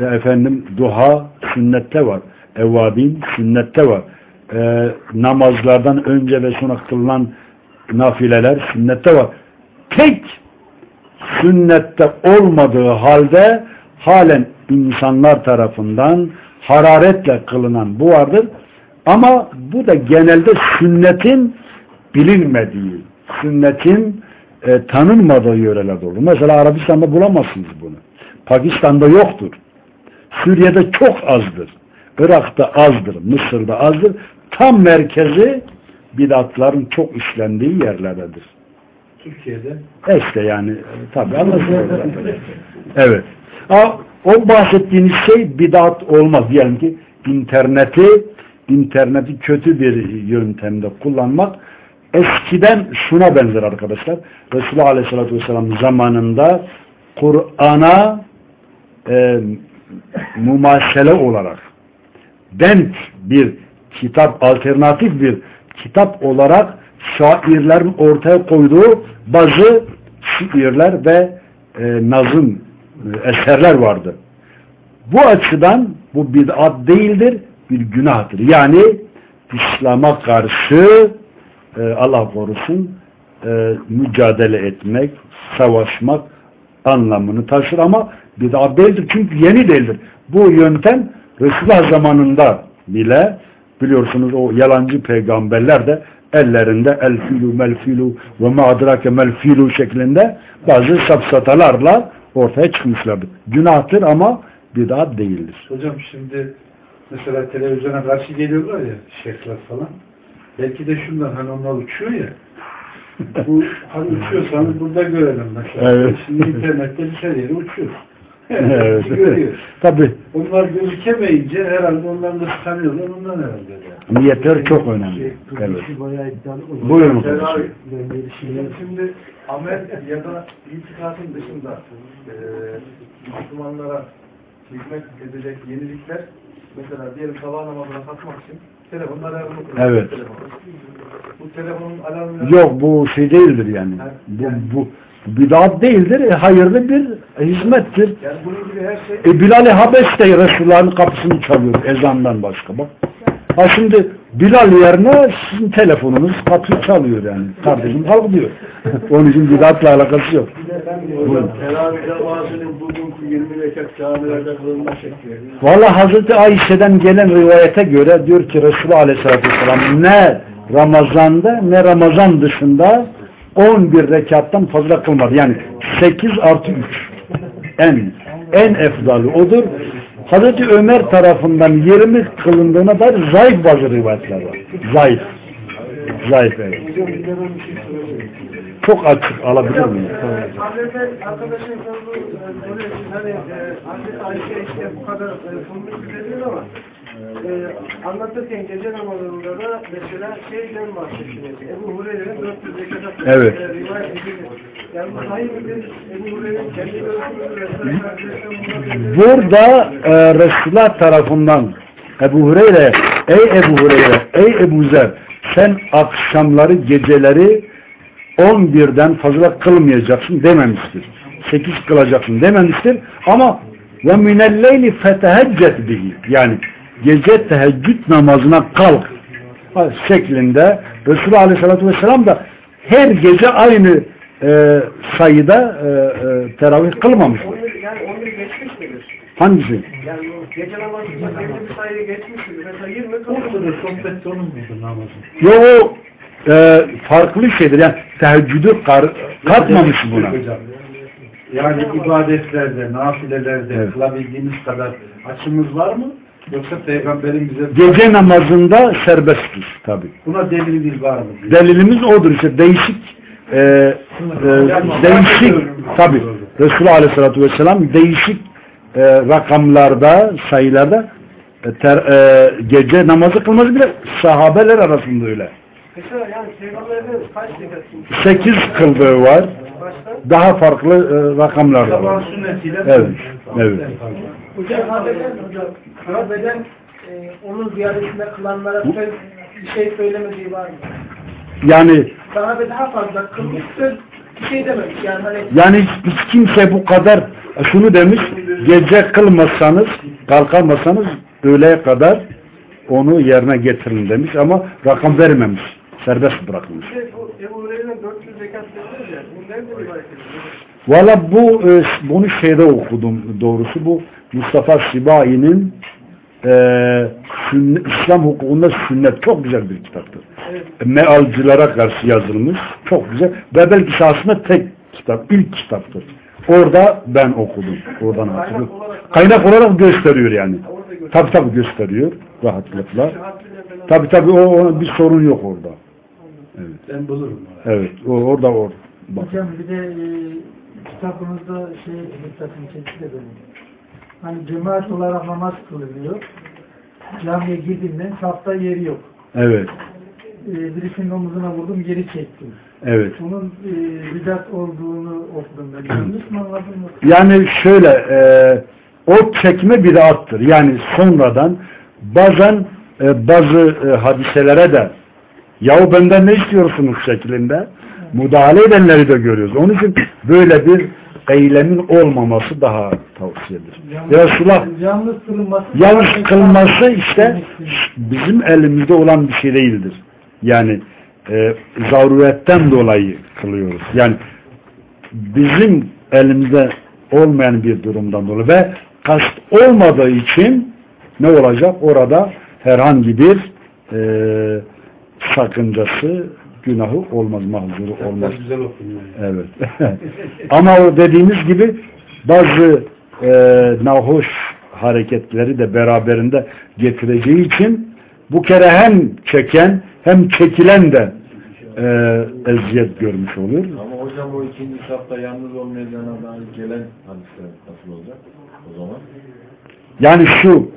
E, efendim duha sünnette var. Evvabin sünnette var. E, namazlardan önce ve sonra kılınan nafileler sünnette var. Tek sünnette olmadığı halde halen insanlar tarafından hararetle kılınan bu vardır. Ama bu da genelde sünnetin bilinmediği, sünnetin e, tanınmadığı yörelerde olur. Mesela Arabistan'da bulamazsınız bunu. Pakistan'da yoktur. Suriye'de çok azdır. Irak'ta azdır. Mısır'da azdır. Tam merkezi bidatların çok işlendiği yerlerdedir. Türkiye'de işte yani tabi anlaşılıyor. Evet. Ama o bahsettiğiniz şey bidat olmaz. Diyelim ki interneti interneti kötü bir yöntemde kullanmak eskiden şuna benzer arkadaşlar. Resulullah Aleyhisselatü Vesselam zamanında Kur'an'a e, mumasele olarak dent bir kitap, alternatif bir kitap olarak şairlerin ortaya koyduğu bazı şiirler ve e, nazım e, eserler vardı. Bu açıdan bu bid'at değildir, bir günahtır. Yani İslam'a karşı e, Allah korusun e, mücadele etmek, savaşmak anlamını taşır ama bid'at değildir. Çünkü yeni değildir. Bu yöntem Resulullah zamanında bile biliyorsunuz o yalancı peygamberler de ellerinde el filu mel filu ve ma adrake mel filu şeklinde bazı sapsatalarla ortaya çıkmışlardır. Günahtır ama bid'at değildir. Hocam şimdi mesela televizyona karşı geliyorlar ya şeyhler falan. Belki de şundan hani onlar uçuyor ya. Bu hani uçuyorsanız burada görelim mesela. Evet. Şimdi internette bir her yere uçuyor. Evet. görüyor. Tabi Onlar gözükemeyince herhalde ondan da çıkarıyorlar ondan herhalde. de. niyetler çok önemli. Evet. Bayağı iddialı hocam. Buyurun böyle şeyler Şimdi amel ya da itikadın dışında e, Müslümanlara hizmet edecek yenilikler mesela diyelim sabah namazına kalkmak için telefonun alarmını kuruyor. Evet. Telefon. Bu telefonun alarmını Yok bu şey değildir yani. Bu, bu bid'at değildir. e, Hayırlı bir hizmettir. yani bunun gibi her şey E Bilal-i Habeş de Resulullah'ın kapısını çalıyor ezandan başka bak. Ha şimdi Bilal yerine sizin telefonunuz kapıyı çalıyor yani. Kardeşim kalk diyor. Onun için bid'atla alakası yok. hocam teravih namazının bugünkü 20 rekat camilerde kılınma şekli. Valla Hazreti Ayşe'den gelen rivayete göre diyor ki Resulullah Aleyhisselatü Vesselam ne Ramazan'da ne Ramazan dışında 11 rekattan fazla kılmadı. Yani 8 artı 3 en en efdalı odur. Hazreti Ömer tarafından 20 kılındığına dair zayıf bazı rivayetler var. Zayıf. Zayıf evet. Çok açık alabilir miyim? Arkadaşın hani Hazreti Ayşe işte bu kadar sunmuş dediniz ama anlatırken gece namazında da mesela şeyden bahsettiniz. Ebu Hureyre'nin 400 rekat Evet. rivayet edilir. Burada e, Resulullah tarafından Ebu Hureyre, ey Ebu Hureyre, ey Ebu Zer, sen akşamları, geceleri 11'den fazla kılmayacaksın dememiştir. 8 kılacaksın dememiştir. Ama ve minelleyli feteheccet bihi. Yani gece teheccüd namazına kalk şeklinde Resulullah Aleyhisselatü Vesselam da her gece aynı e, sayıda e, e, teravih kılmamış. 11, yani 11 geçmiş midir? Hangisi? Yani gece namazında belli bir sayı geçmiş midir? Mesela 20 Orada kılmış. da sohbet onun muydu namazın? Yo o e, farklı şeydir. Yani teheccüdü kar, katmamış buna. Yani ibadetlerde, nafilelerde Evet. kılabildiğimiz kadar açımız var mı? Yoksa Peygamberin bize Gece namazında serbesttir tabi. buna delilimiz var mı? Delilimiz odur işte değişik e, e, değişik tabi Resulullah Aleyhisselatü Vesselam değişik e, rakamlarda sayılarda e, ter, e, gece namazı kılmaz bile sahabeler arasında öyle. Sekiz kıldığı var. Daha farklı e, rakamlar da var. Evet, evet. Hocam sahabeden e, onun ziyaretinde kılanlara bir şey söylemediği var mı? Yani Sahabe daha fazla kılmış söz bir şey dememiş. Yani hani yani hiç, kimse bu kadar şunu demiş gece kılmazsanız kalkamazsanız öğleye kadar onu yerine getirin demiş ama rakam vermemiş. Serbest bırakmış. Bir de bu Ebu Hureyre'nin 400 rekat dediler ya. Bu nerede rivayet ediliyor? Valla bu e, bunu şeyde okudum doğrusu bu Mustafa Sibai'nin e, sünnet, İslam hukukunda sünnet çok güzel bir kitaptır. Mealcılara karşı yazılmış. Çok güzel. Ve belki şahsında tek kitap, ilk kitaptır. Orada ben okudum. Oradan hatırlıyorum. Kaynak olarak gösteriyor yani. Tabi tabi gösteriyor rahatlıkla. Tabi tabi o, o bir sorun yok orada. Ben bulurum. Evet. O, orada or. Bak. Hocam bir de e, kitabınızda şey dikkatimi çekti de benim. Hani cemaat olarak namaz kılınıyor. Camiye girdiğimden safta yeri yok. Evet. E, birisinin omuzuna vurdum geri çektim. Evet. Bunun e, bidat olduğunu okudum ben. Yanlış mı anladım? Yani şöyle e, o çekme bid'attır. Yani sonradan bazen e, bazı e, hadiselere de yahu benden ne istiyorsunuz şeklinde müdahale edenleri de görüyoruz. Onun için böyle bir eylemin olmaması daha tavsiyedir. Resulullah Yalnız kılınması yalnız kılması işte bizim elimizde olan bir şey değildir. Yani e, zaruretten dolayı kılıyoruz. Yani bizim elimizde olmayan bir durumdan dolayı ve kast olmadığı için ne olacak? Orada herhangi bir e, sakıncası, günahı olmaz, mahzuru olmaz. Evet. Ama o dediğimiz gibi bazı e, nahoş hareketleri de beraberinde getireceği için bu kere hem çeken hem çekilen de e, eziyet görmüş olur. Ama hocam o ikinci safta yalnız olmayacağına dair gelen hadisler nasıl olacak o zaman? Yani şu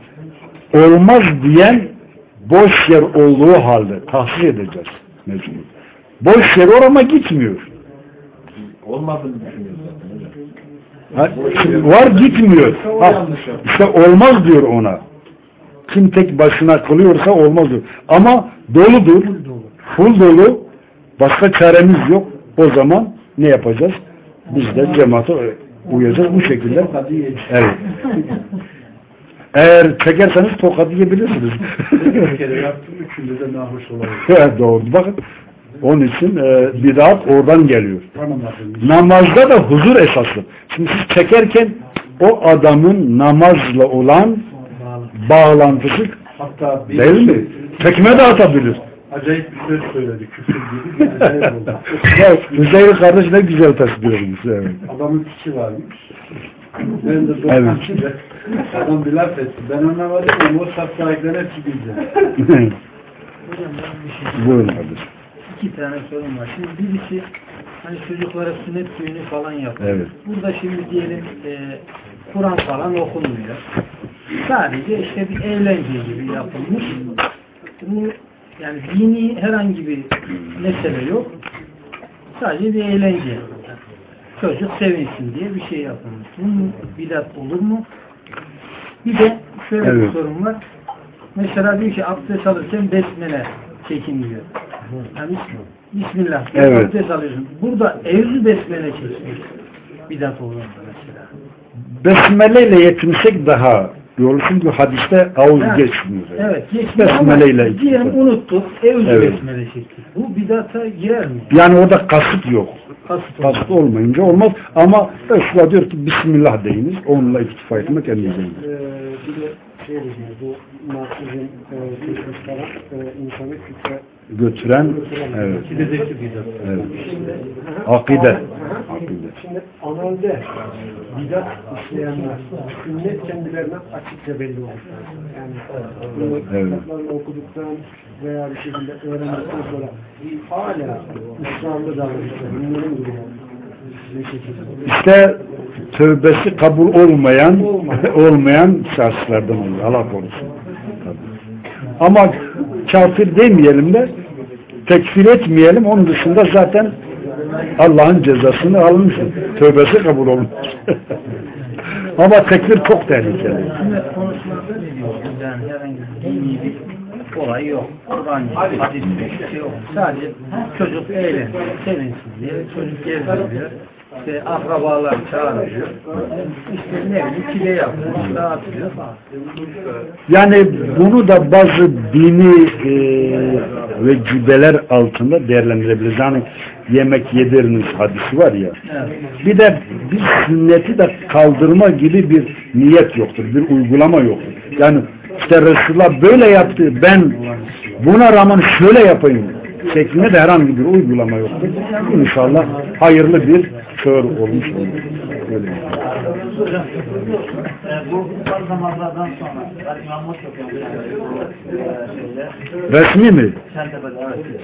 olmaz diyen boş yer olduğu halde tahsis edeceğiz mecbur. Boş yer orama gitmiyor. Olmadığını düşünüyoruz zaten var gitmiyor. Ha, işte olmaz diyor ona. Kim tek başına kılıyorsa olmaz diyor. Ama doludur. Full dolu. Başka çaremiz yok. O zaman ne yapacağız? Biz de cemaate uyacağız bu şekilde. Evet. Eğer çekerseniz tokat yiyebilirsiniz. Bir kere yaptım, üçünde de nahoş olabilir. evet doğru. Bakın onun için e, bidat oradan geliyor. Namazda da huzur esaslı. Şimdi siz çekerken o adamın namazla olan bağlantısı Hatta bir değil mi? Çekme de atabilir. acayip bir söz söyledi. Küfür gibi bir acayip oldu. Hüseyin kardeş ne güzel tasvir etmiş. Evet. Adamın kişi varmış. Ben de Evet. evet. Adam bir laf etti. Ben anlamadım ama o saf sahipleri hepsi şey Buyurun kardeşim. İki tane sorun var. Şimdi birisi hani çocuklara sünnet düğünü falan yapıyor. Evet. Burada şimdi diyelim e, Kur'an falan okunmuyor. Sadece işte bir eğlence gibi yapılmış. Bu yani dini herhangi bir mesele yok. Sadece bir eğlence. çocuk sevinsin diye bir şey yapılmış. Bunun bidat olur mu? Bir de şöyle bir Evet. sorun var. Mesela diyor ki abdest alırken besmele çekin diyor. Bismillah. Evet. Abdest alıyorsun. Burada evli besmele çekmek bidat olur mesela? Besmele ile yetinsek daha olur. Çünkü hadiste ağız Yani, geçmiyor. Evet. geçmiyor Besmele ile Diyelim unuttuk. Evli Evet. besmele çektik. Bu bidata girer mi? Yani orada kasıt yok. Kasıt. Kasıt olmayınca olmaz. Ama Resulullah diyor ki Bismillah deyiniz. Onunla iktifa etmek en güzeldir. Ee, bir de şey diyeceğim, bu Marksizm e, e, insanı fikre Götüren evet. Evet. Akide. Akide. Şimdi amelde bidat işleyenler sünnet kendilerine açıkça belli olur. Yani bunu Evet. kitaplarını okuduktan veya bir şekilde öğrendikten sonra hala ısrarlı davranışlar, bunların durumu? İşte tövbesi kabul olmayan olmayan şahıslardan oluyor. Allah korusun. Tabii. Ama kafir demeyelim de tekfir etmeyelim. Onun dışında zaten Allah'ın cezasını almış. Tövbesi kabul olmuş. Ama tekfir çok tehlikeli. Olay yok. Kur'an yok. Hadis şey yok. Sadece çocuk eğlensin, sevinsin diye çocuk gezdiriyor. İşte akrabalar çağırıyor. İşte ne bileyim pide yapıyor, dağıtıyor falan. Yani bunu da bazı dini e, ve cübeler altında değerlendirebiliriz. Yani yemek yediriniz hadisi var ya. Evet. Bir de bir sünneti de kaldırma gibi bir niyet yoktur. Bir uygulama yoktur. Yani işte Resulullah böyle yaptı. Ben buna rağmen şöyle yapayım şeklinde de herhangi bir uygulama yoktur. İnşallah hayırlı bir kör olmuş olur. Öyle. Bu farz namazlardan sonra imamlık e, şeyde. Resmi mi?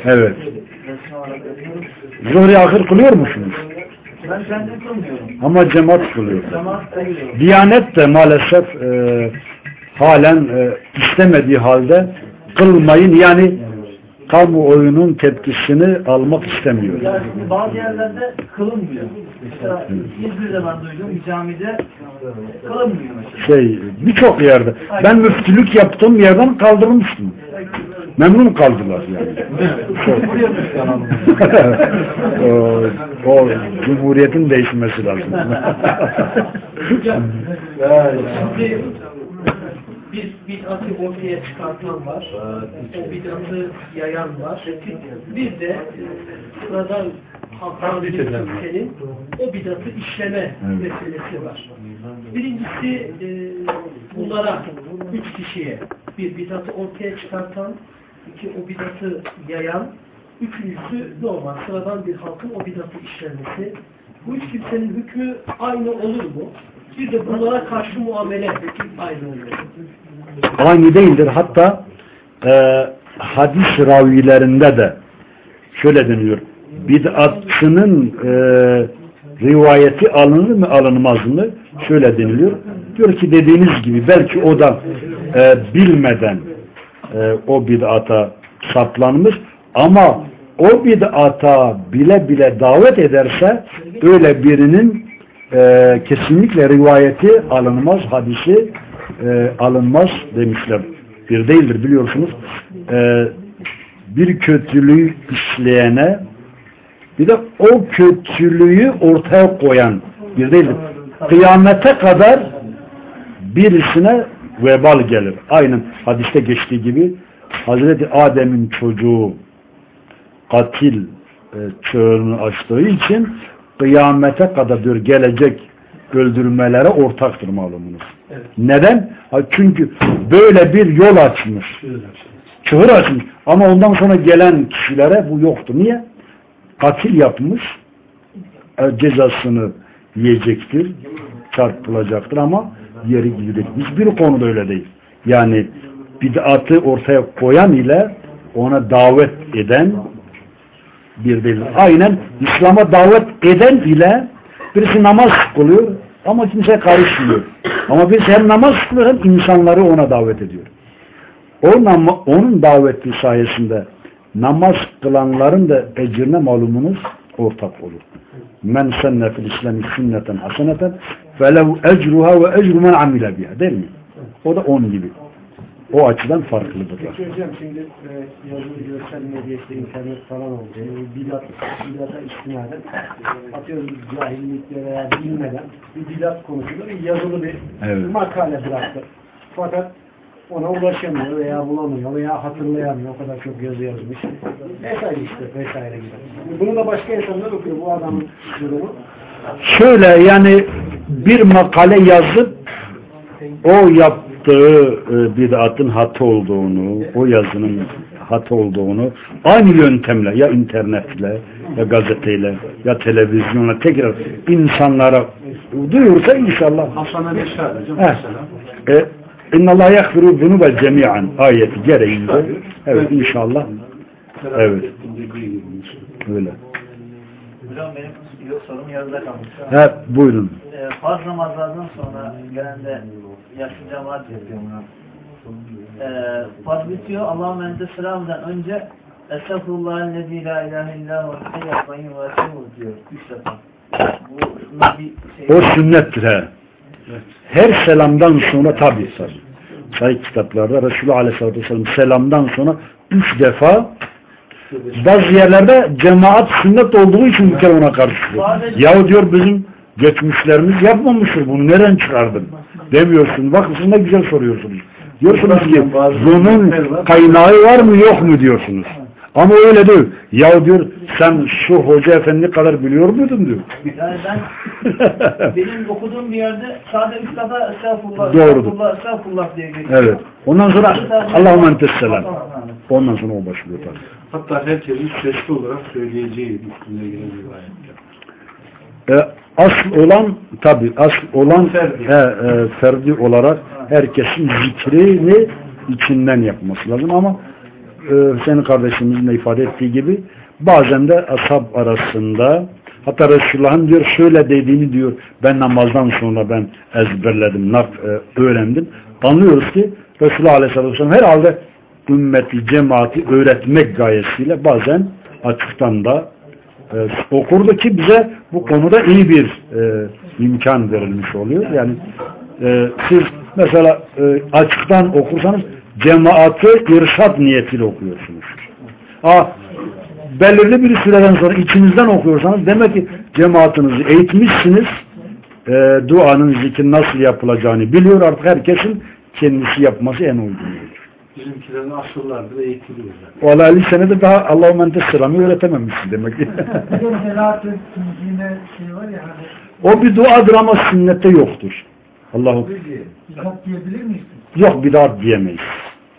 Evet. Zuhri ahir kılıyor musunuz? Ben kendim kılmıyorum. Ama cemaat kılıyor. Diyanet de maalesef e, halen e, istemediği halde kılmayın yani kamuoyunun tepkisini almak istemiyor. Yani bazı yerlerde kılınmıyor. Mesela İzmir'de ben duydum camide kılınmıyor mesela. Şey birçok yerde. Ben müftülük yaptığım yerden kaldırmıştım. Memnun kaldılar yani. Çok. o, o cumhuriyetin değişmesi lazım. Şimdi bir bid'atı ortaya çıkartan var, o bid'atı yayan var. Bir de e, sıradan halktan bir kimsenin o bid'atı işleme meselesi var. Birincisi e, bunlara üç kişiye bir bid'atı ortaya çıkartan, iki o bid'atı yayan, üçüncüsü normal sıradan bir halkın o bid'atı işlemesi. Bu üç kimsenin hükmü aynı olur mu? Bir de bunlara karşı muamele aynı olur aynı değildir. Hatta e, hadis ravilerinde de şöyle deniyor. Bid'atçının e, rivayeti alınır mı alınmaz mı? Şöyle deniliyor. Diyor ki dediğiniz gibi belki o da e, bilmeden e, o bid'ata saplanmış ama o bid'ata bile bile davet ederse öyle birinin e, kesinlikle rivayeti alınmaz, hadisi e, alınmaz demişler. Bir değildir biliyorsunuz. E, bir kötülüğü işleyene bir de o kötülüğü ortaya koyan bir değildir. Kıyamete kadar birisine vebal gelir. Aynen hadiste geçtiği gibi Hazreti Adem'in çocuğu katil e, çığırını açtığı için kıyamete kadar diyor gelecek öldürmelere ortaktır malumunuz. Neden? Ha, Çünkü böyle bir yol açmış. Çığır açmış. Ama ondan sonra gelen kişilere bu yoktu. Niye? Katil yapmış. e, cezasını yiyecektir. Çarpılacaktır ama yeri gidecek. Hiçbir konuda öyle değil. Yani bid'atı ortaya koyan ile ona davet eden bir değil. Aynen İslam'a davet eden ile birisi namaz kılıyor ama kimse karışmıyor. Ama birisi hem namaz kılıyor hem insanları ona davet ediyor. O onun daveti sayesinde namaz kılanların da ecrine malumunuz ortak olur. men senne fil İslami sünneten haseneten felev ecruha ve ecru men amile biha değil mi? O da on gibi. O açıdan farklıdırlar. Peki hocam şimdi e, yazılı görsel medya işte internet falan oldu. E, bidat, bidata istinaden atıyorum cahillikle veya bilmeden bir bidat konusunda bir yazılı bir Evet. makale bıraktı. Fakat ona ulaşamıyor veya bulamıyor veya hatırlayamıyor. O kadar çok yazı yazmış. Vesaire işte vesaire gibi. Bunu da başka insanlar okuyor. Bu adamın durumu. Şöyle yani bir makale yazıp o yaptığı e, bid'atın hata olduğunu, o yazının hata olduğunu aynı yöntemle ya internetle ya gazeteyle ya televizyonla tekrar insanlara duyursa inşallah Hasan'a ne hocam Heh. mesela? e, İnna Allah yaghfiru zunuba cemi'an ayeti gereğince evet inşallah Evet. öyle. Hocam benim yok sorum yarıda kalmış. He, buyurun. Ee, farz namazlardan sonra genelde yaşlı cemaat yapıyor bunu. Ee, farz bitiyor. Allah'ım ente selamdan önce Estağfirullahellezî la ilahe illa ve hayyatmayın ve diyor. Üç defa. Bu bir şey. O sünnettir he. Her selamdan sonra tabi. Sayı kitaplarda Resulü Aleyhisselatü Vesselam selamdan sonra üç defa bazı yerlerde cemaat sünnet olduğu için bir kere ona karşı çıkıyor. Ya diyor bizim geçmişlerimiz yapmamıştır bunu nereden çıkardın demiyorsun. Bak siz ne güzel soruyorsunuz. Diyorsunuz ki bunun kaynağı var mı yok mu diyorsunuz. Ama öyle değil. Ya diyor sen şu hoca efendi kadar biliyor muydun diyor. Yani ben benim okuduğum bir yerde sadece üç defa estağfurullah, Doğrudur. estağfurullah, estağfurullah diye geçiyor. Evet. Ondan sonra Allahümme entesselam. Ondan sonra o başlıyor tabii. Hatta herkesin sesli olarak söyleyeceği üstüne giren bir ayet. E, asıl olan tabi asıl olan Ferdi. he, e, ferdi olarak herkesin zikrini içinden yapması lazım ama e, senin kardeşimizin de ifade ettiği gibi bazen de ashab arasında hatta Resulullah'ın diyor şöyle dediğini diyor ben namazdan sonra ben ezberledim nak e, öğrendim anlıyoruz ki Resulullah Aleyhisselatü Vesselam herhalde ümmeti cemaati öğretmek gayesiyle bazen açıktan da e, okurdu ki bize bu konuda iyi bir e, imkan verilmiş oluyor. Yani e, siz mesela e, açıktan okursanız cemaati irşat niyetiyle okuyorsunuz. Aa, belirli bir süreden sonra içinizden okuyorsanız demek ki cemaatinizi eğitmişsiniz. E, duanın zikrin nasıl yapılacağını biliyor artık herkesin kendisi yapması en uygundur. Bizimkilerin asıllardır eğitiliyor. Valla 50 senedir daha Allah'ım entes selamı öğretememişsin demek ki. Şey hani o bir duadır ama sünnette yoktur. Allahu bidat diyebilir miyiz? yok bidat diyemeyiz.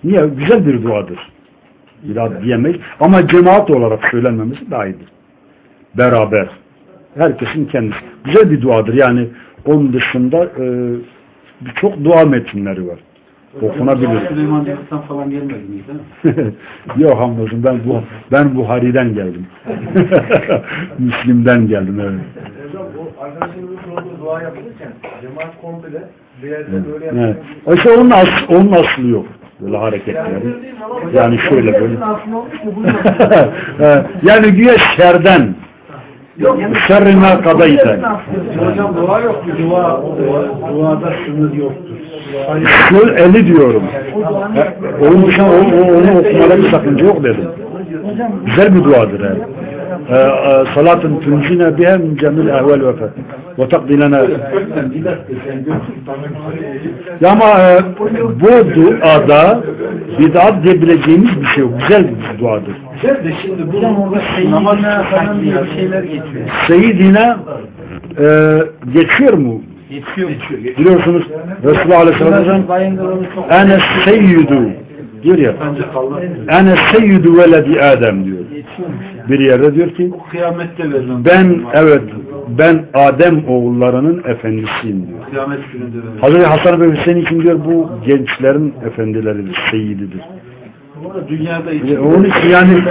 Niye? Güzel bir duadır. Bidat diyemeyiz. Ama cemaat olarak söylenmemesi daha iyidir. Beraber. Herkesin kendisi. Güzel bir duadır. Yani onun dışında e, birçok dua metinleri var. Okunabilir. Süleymancılıktan falan gelmediniz değil mi? Yok hamdolsun ben bu ben Buhari'den geldim. Müslim'den geldim evet. Hocam bu arkadaşımızın sorduğu dua yapılırken cemaat komple bir yerde böyle Evet. yapıyor. Oysa onun, as, onun aslı yok. Böyle hareketleri. Yani şöyle böyle. Yani güya şerden. Şerrine kadaydı. Hocam dua yok ki. Dua, dua, duada sınır yoktur. Şu eli diyorum. He, Onun dışında o, o, onu okumada bir sakınca yok dedim. Güzel bir duadır. He. Ee, e, salatın tuncine bihe min cemil ehvel ve fet. Ve götür. Ya ama e, bu duada bid'at diyebileceğimiz bir şey yok. Güzel bir duadır. Güzel de şimdi bu namaz Seyyidina falan diye şeyler geçiyor. Seyyidine e, geçiyor mu? Geçiyor. Biliyorsunuz Resulullah Aleyhisselatü Vesselam Bayındırılmış çok ene seyyidu diyor ya ancak Allah ene seyyidu veledi Adem diyor. Bir yerde diyor ki kıyamette verilen ben evet ben Adem oğullarının efendisiyim diyor. kıyamet gününde verilen. Hazreti Hasan ve Hüseyin için diyor bu gençlerin efendileridir, seyyididir. Dünyada E, için Onun için yani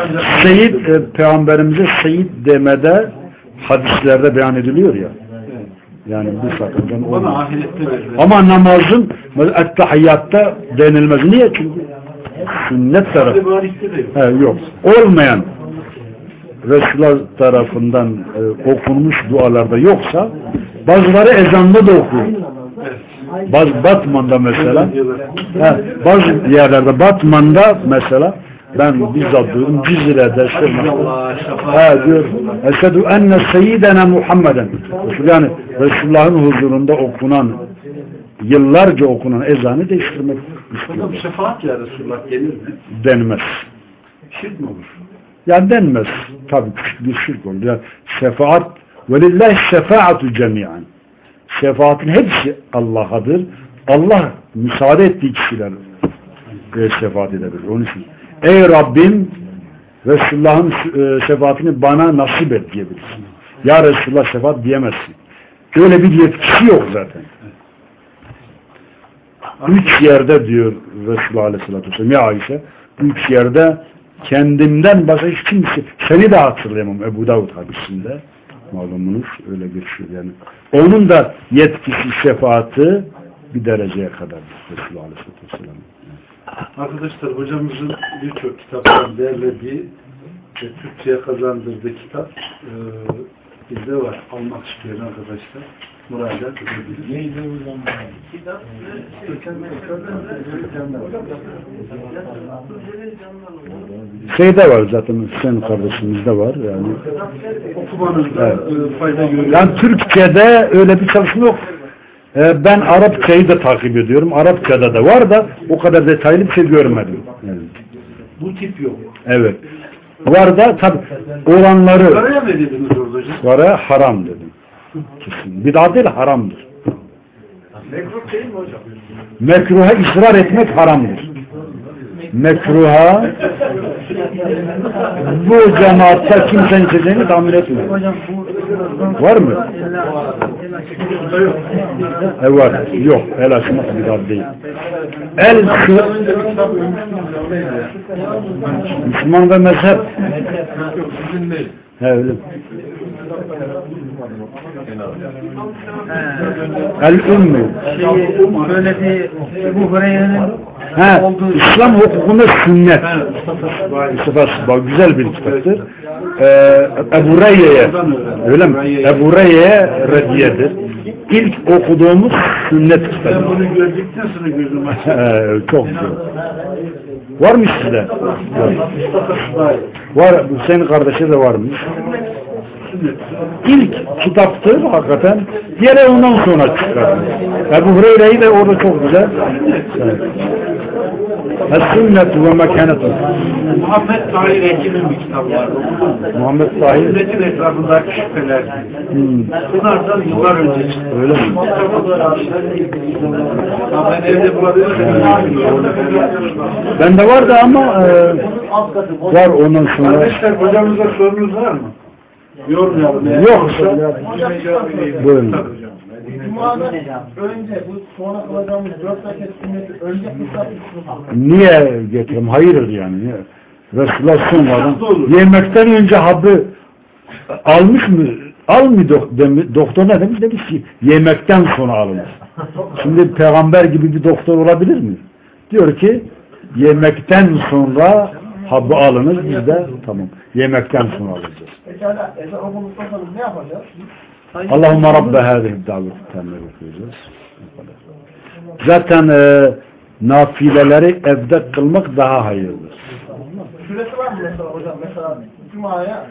seyit e, peygamberimize seyit demede hadislerde beyan ediliyor ya. Yani bu sakıncanın bana olmaz. Ama namazın ettehiyyatta denilmez. Niye? Çünkü sünnet tarafı. He, yok. Olmayan Resulullah tarafından e, okunmuş dualarda yoksa bazıları ezanda da okuyor. Bazı Batman'da mesela he, bazı yerlerde Batman'da mesela ben bizzat duydum Cizre'de Şırnak'ta he, diyor Eşhedü enne seyyidena Muhammeden yani Resulullah'ın huzurunda okunan yıllarca okunan ezanı değiştirmek istiyor. şefaat ya Resulullah denir mi? Denmez. Şirk mi olur? Yani denmez. Tabii küçük bir şirk olur. Yani şefaat velillahi şefaatu cemiyen. Şefaatin hepsi Allah'adır. Allah müsaade ettiği kişiler e, şefaat edebilir. Onun için ey Rabbim Resulullah'ın e, şefaatini bana nasip et diyebilirsin. Ya Resulullah şefaat diyemezsin. Öyle bir yetkisi yok zaten. Üç yerde diyor Resulullah Aleyhisselatü Vesselam ya Ayşe üç yerde kendimden başka hiç kimse seni de hatırlayamam Ebu Davud hadisinde malumunuz öyle geçiyor yani. Onun da yetkisi şefaati bir dereceye kadar Resulullah Aleyhisselatü Vesselam. Arkadaşlar hocamızın birçok kitaptan derlediği ve Türkçe'ye kazandırdığı kitap e, bizde var. Almak isteyen arkadaşlar müracaat edebilir. Şeyde var zaten Hüseyin kardeşimizde var yani. Okumanızda e, fayda görüyorum. Yani Türkçe'de öyle bir çalışma yok. Ee, ben Arapçayı da takip ediyorum. Arapçada da var da o kadar detaylı bir şey görmedim. Yani, Bu tip yok. evet. Var da tabi olanları Karaya ne dediniz orada hocam? Haram dedim. Kesin. Bid'at değil haramdır. Mekruh değil mi hocam? Mekruha ısrar etmek haramdır. Mekruha bu cemaatta kimsenin içeceğini tahmin etmiyor. Var mı? E var. Yok. El açmak bid'at değil. El şu Müslüman ve mezhep. Sizin değil. He öyle. El ümmü. Bir Ebu Hureyre'nin Ha, İslam hukukunda sünnet. Mustafa Sıba güzel bir kitaptır. Ee, Ebu Reyye'ye öyle mi? Ebu Reyye'ye reddiyedir. İlk okuduğumuz sünnet Ben kitabı. bunu gördükten sonra gözüm açtı. Ee, Çok güzel. Var mı sizde? Var. Hüseyin kardeşi de varmış. İlk kitaptır hakikaten. Diğeri ondan sonra çıkardı. Ebu Hureyre'yi de orada çok güzel. Evet. Es-sünnetu ve mekanetu. Muhammed Tahir Ekim'in bir kitabı var. Muhammed Tahir. Sünnetin etrafındaki şüpheler. Hmm, Bunlardan yıllar önce çıktı. öyle mi? Ben evde bulabilirim. Bende vardı ama e, var ondan sonra. Kardeşler hocamıza sorunuz var mı? Yormayalım. Yoksa buyurun. Cuma'dan önce bu sonra kılacağımız dört sünneti önce Niye getireyim? Hayırdır yani. Niye? Resulullah sonradan yemekten önce habı almış mı? Almıyor demi- doktor ne demiş? Demiş ki yemekten sonra alınır. Şimdi peygamber gibi bir doktor olabilir mi? Diyor ki yemekten sonra habı alınır. Biz de tamam yemekten sonra alacağız. Pekala ezan okunduktan sonra ne yapacağız? Allahümme Rabbe hâzihi davet temmel okuyacağız. Zaten e, nafileleri evde kılmak daha hayırlıdır. Süresi var mı mesela hocam? Mesela Cuma'ya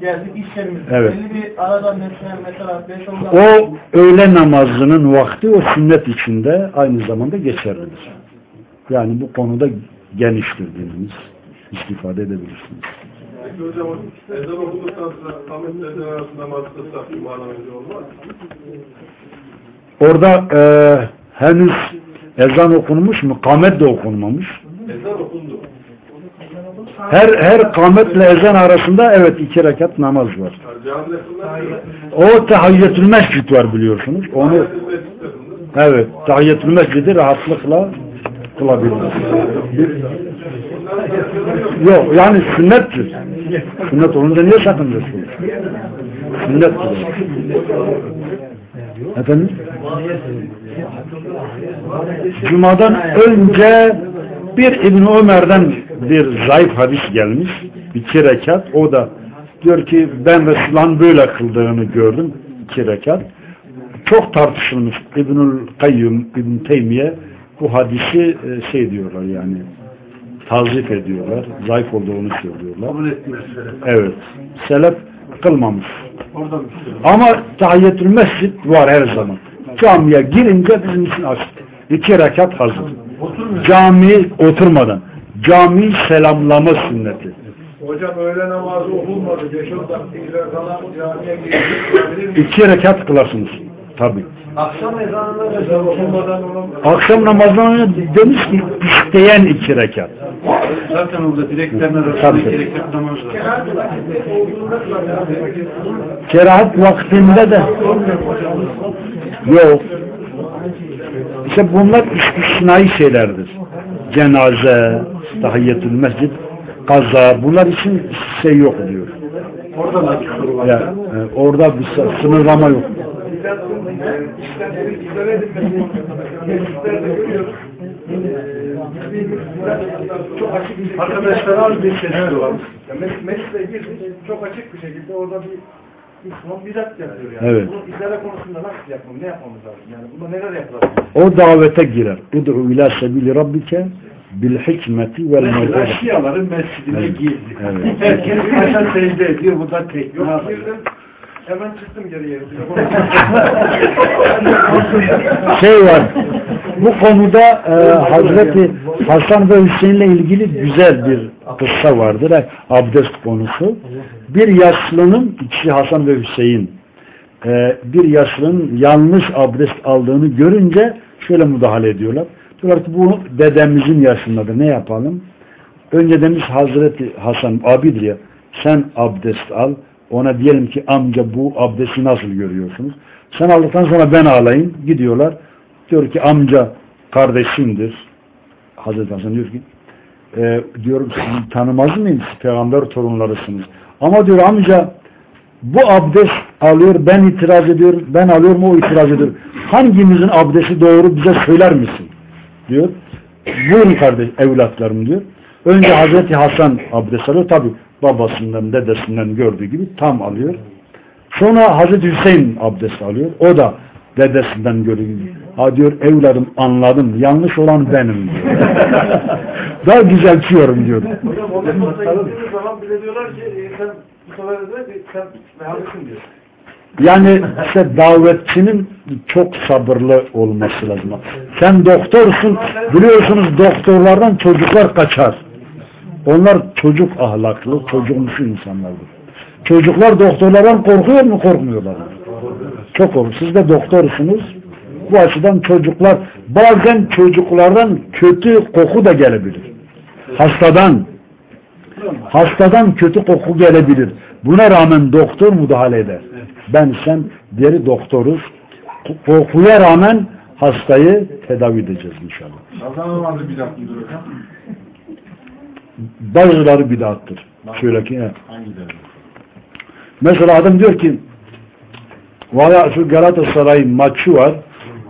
geldik iş yerimizde. Evet. Belli bir aradan mesela mesela 5 10 O öğle namazının vakti o sünnet içinde aynı zamanda geçerlidir. Yani bu konuda geniştir dinimiz. İstifade edebilirsiniz. Peki hocam ezan okuduktan sonra Ahmet ezan arasında namaz kılsak Cuma'dan önce olmaz mı? Orada e, henüz ezan okunmuş mu? Kamet de okunmamış. Ezan okundu. Her her kametle ezan arasında evet iki rekat namaz var. O tahiyyetül mescid var biliyorsunuz. Onu evet tahiyyetül mescidi rahatlıkla kılabiliriz. Yok yani sünnettir. Sünnet olunca niye sakınıyorsunuz? Sünnettir. Efendim? Cuma'dan önce bir İbn Ömer'den bir zayıf hadis gelmiş. iki rekat. O da diyor ki ben Resulullah'ın böyle kıldığını gördüm. iki rekat. Çok tartışılmış. İbnül Kayyum, İbn Teymiye bu hadisi e, şey diyorlar yani tazif ediyorlar. Zayıf olduğunu söylüyorlar. Kabul etmiyor. Evet. Selef kılmamış. Mı? Ama tahiyyetül mescid var her zaman. Camiye girince bizim için açık. İki rekat hazır. Cami oturmadan. Cami selamlama sünneti. Hocam öğle namazı okunmadı. 5-10 dakika camiye girdik. İki rekat kılarsınız. Tabi. Akşam ezanında Ezan okunmadan Akşam önce demiş ki isteyen iki rekat. Zaten orada direklerin arasında iki rekat namaz var. Kerahat vaktinde de yok. İşte bunlar istisnai şeylerdir. Cenaze, tahiyyetül mescid, kaza bunlar için şey yok diyor. Orada da bir soru var. Ya, e, orada bir sı- sınırlama yok. İşlemleri izole edilmesi görüyoruz. Çok açık bir şekilde Arkadaşlar az bir ses var. Meclise girdik, çok açık bir şekilde orada bir Müslüman bidat yapıyor yani. Evet. Bunu izale konusunda nasıl yapmam, ne yapmamız lazım? Yani bunda neler yapılabilir? O davete girer. Ud'u ila sebili rabbike bil hikmeti vel Mesela mev'izeti. Şiaların mescidine Evet. girdi. Evet. Herkes başa secde ediyor. Bu da tek. Yok girdim, hemen çıktım geriye. şey var. Bu konuda e, Hazreti Hasan ve Hüseyin'le ilgili güzel bir kıssa vardır. Abdest konusu. Bir yaşlının, ikisi Hasan ve Hüseyin, e, bir yaşlının yanlış abdest aldığını görünce şöyle müdahale ediyorlar. Diyorlar ki bu dedemizin yaşındadır. Ne yapalım? Önce demiş Hazreti Hasan abidir ya sen abdest al. Ona diyelim ki amca bu abdesti nasıl görüyorsunuz? Sen aldıktan sonra ben alayım. Gidiyorlar. Diyor ki amca kardeşimdir. Hazreti Hasan diyor ki e, diyorum tanımaz mıyım? Siz peygamber torunlarısınız. Ama diyor amca bu abdest alıyor ben itiraz ediyorum. Ben alıyorum o itiraz ediyor. Hangimizin abdesti doğru bize söyler misin? Diyor. Buyurun kardeş evlatlarım diyor. Önce Hazreti Hasan abdest alıyor. Tabi babasından dedesinden gördüğü gibi tam alıyor. Sonra Hazreti Hüseyin abdest alıyor. O da dedesinden gördüğü gibi. Ha diyor evladım anladım. Yanlış olan benim diyor. Daha düzeltiyorum diyor. Hocam o da gittiğiniz zaman bize diyorlar ki e, sen bu sefer de sen mehalisin diyor. Yani işte davetçinin çok sabırlı olması lazım. Sen doktorsun, biliyorsunuz doktorlardan çocuklar kaçar. Onlar çocuk ahlaklı, çocukmuş insanlardır. Çocuklar doktorlardan korkuyor mu, korkmuyorlar? Çok korkuyor. Siz de doktorsunuz. Bu açıdan çocuklar, bazen çocuklardan kötü koku da gelebilir. Hastadan, hastadan kötü koku gelebilir. Buna rağmen doktor müdahale eder. Ben sen deri doktoruz. Kokuya rağmen hastayı tedavi edeceğiz inşallah. Kazan namazı bidat mıdır hocam? Bazıları bidattır. Şöyle ki he. Hangileri? Mesela adam diyor ki valla şu Galatasaray maçı var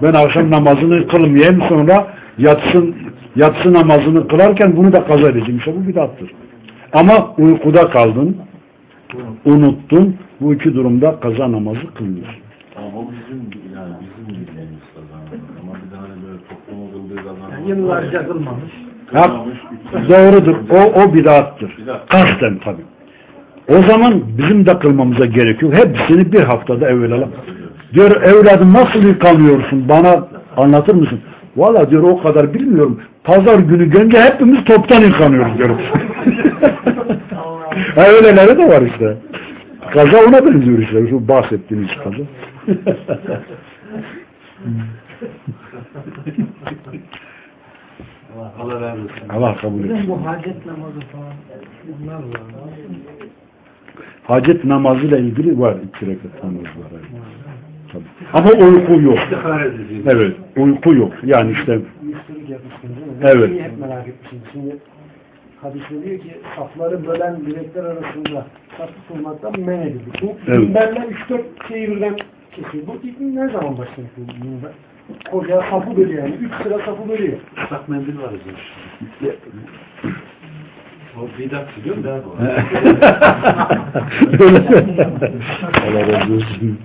ben akşam namazını kılmayayım sonra yatsın yatsı namazını kılarken bunu da kaza edeceğim. İşte bu bidattır. Ama uykuda kaldın unuttun bu iki durumda kaza namazı kılmıyor. Ama o bizim yani bizim bildiğimiz kazanım. Ama bir de hani böyle toplumun kıldığı kazanım. Yıllarca kılmamış. Ha, doğrudur. O, o bidattır. Kasten tabi. O zaman bizim de kılmamıza gerekiyor. Hepsini bir haftada evvelalım. Diyor evladım nasıl yıkanıyorsun? Bana anlatır mısın? Valla diyor o kadar bilmiyorum. Pazar günü gelince hepimiz toptan yıkanıyoruz diyor. ha, öyleleri de var işte. Kaza ona benziyor işte. Şu bahsettiğiniz kaza. Allah razı olsun. Allah kabul etsin. Bu hacet namazı falan bunlar var. Hacet namazıyla ilgili var. iki rekat namaz var. evet. Tabii. Ama uyku yok. Evet. Uyku yok. Yani işte? Evet. Hep merak etmişim. Şimdi hadiste diyor ki safları bölen direkler arasında safı tutmaktan men edildi. Bu Evet. minberler 3-4 şeyi birden kesiyor. Bu ilk ne zaman başlamış Koca safı bölüyor yani. 3 sıra safı bölüyor. Islak mendil var hocam. O bidat biliyor musun? Allah razı olsun.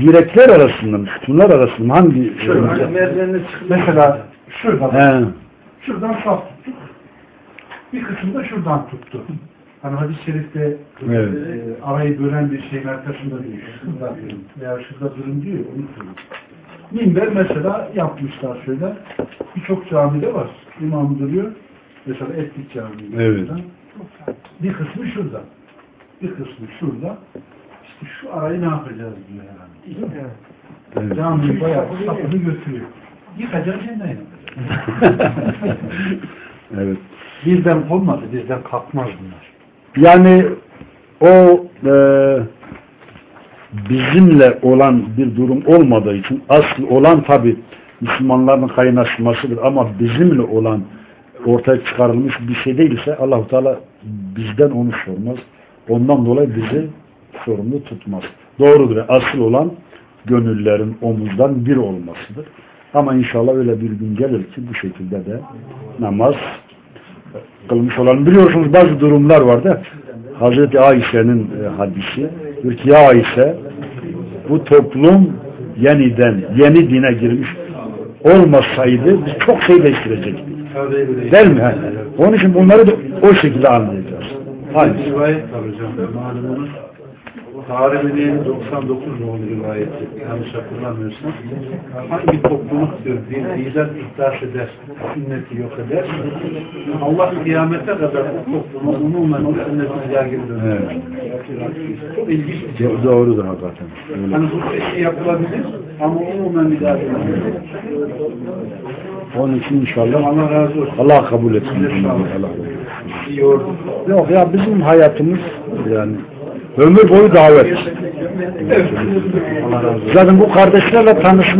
Direkler arasında mı, sütunlar arasında mı? hangi? Şöyle hani merdivenle çıkıp mesela şuradan, He, şuradan saf tuttuk. Bir kısmı da şuradan tuttu. Hani hadis-i şerifte Evet. e, arayı bölen bir şeyin arkasında diyor. Şurada durun. Veya şurada durun diyor. Söylüyor. Minber mesela yapmışlar şöyle. Birçok camide var. İmam duruyor. Mesela Etlik Camii. Evet. Bir kısmı şurada. Bir kısmı şurada. İşte şu arayı ne yapacağız diyor yani. evet. Camiyi bayağı sapını götürüyor. Yıkacağız yeniden yapacağız. evet. Bizden olmadı, bizden kalkmaz bunlar. Yani o e, bizimle olan bir durum olmadığı için asıl olan tabi Müslümanların kaynaşmasıdır ama bizimle olan ortaya çıkarılmış bir şey değilse Allahu Teala bizden onu sormaz. Ondan dolayı bizi sorumlu tutmaz. Doğrudur. Asıl olan gönüllerin omuzdan bir olmasıdır. Ama inşallah öyle bir gün gelir ki bu şekilde de namaz kılmış olan biliyorsunuz bazı durumlar vardı. Hazreti Ayşe'nin e, hadisi ya Ayşe bu toplum yeniden yeni dine girmiş olmasaydı biz çok şey değiştirecektik. Değil mi? Onun için bunları da o şekilde anlayacağız. Bir rivayet var hocam. Malumunuz Tarihi'nin 99 nolu rivayeti. Yanlış hatırlamıyorsam. Hangi topluluk diyor bir bidat ihdas eder, sünneti yok eder. Allah kıyamete kadar o toplumu umumen o sünneti bir daha geri döner. Çok ilginç bir şey. Do- Doğrudur hakikaten. Öyle. Hani bu şey yapılabilir ama umumen bir daha. Onun için inşallah Allah razı olsun. Allah kabul etsin. Allah. Yok ya bizim hayatımız yani ömür boyu davet. Zaten bu kardeşlerle tanışma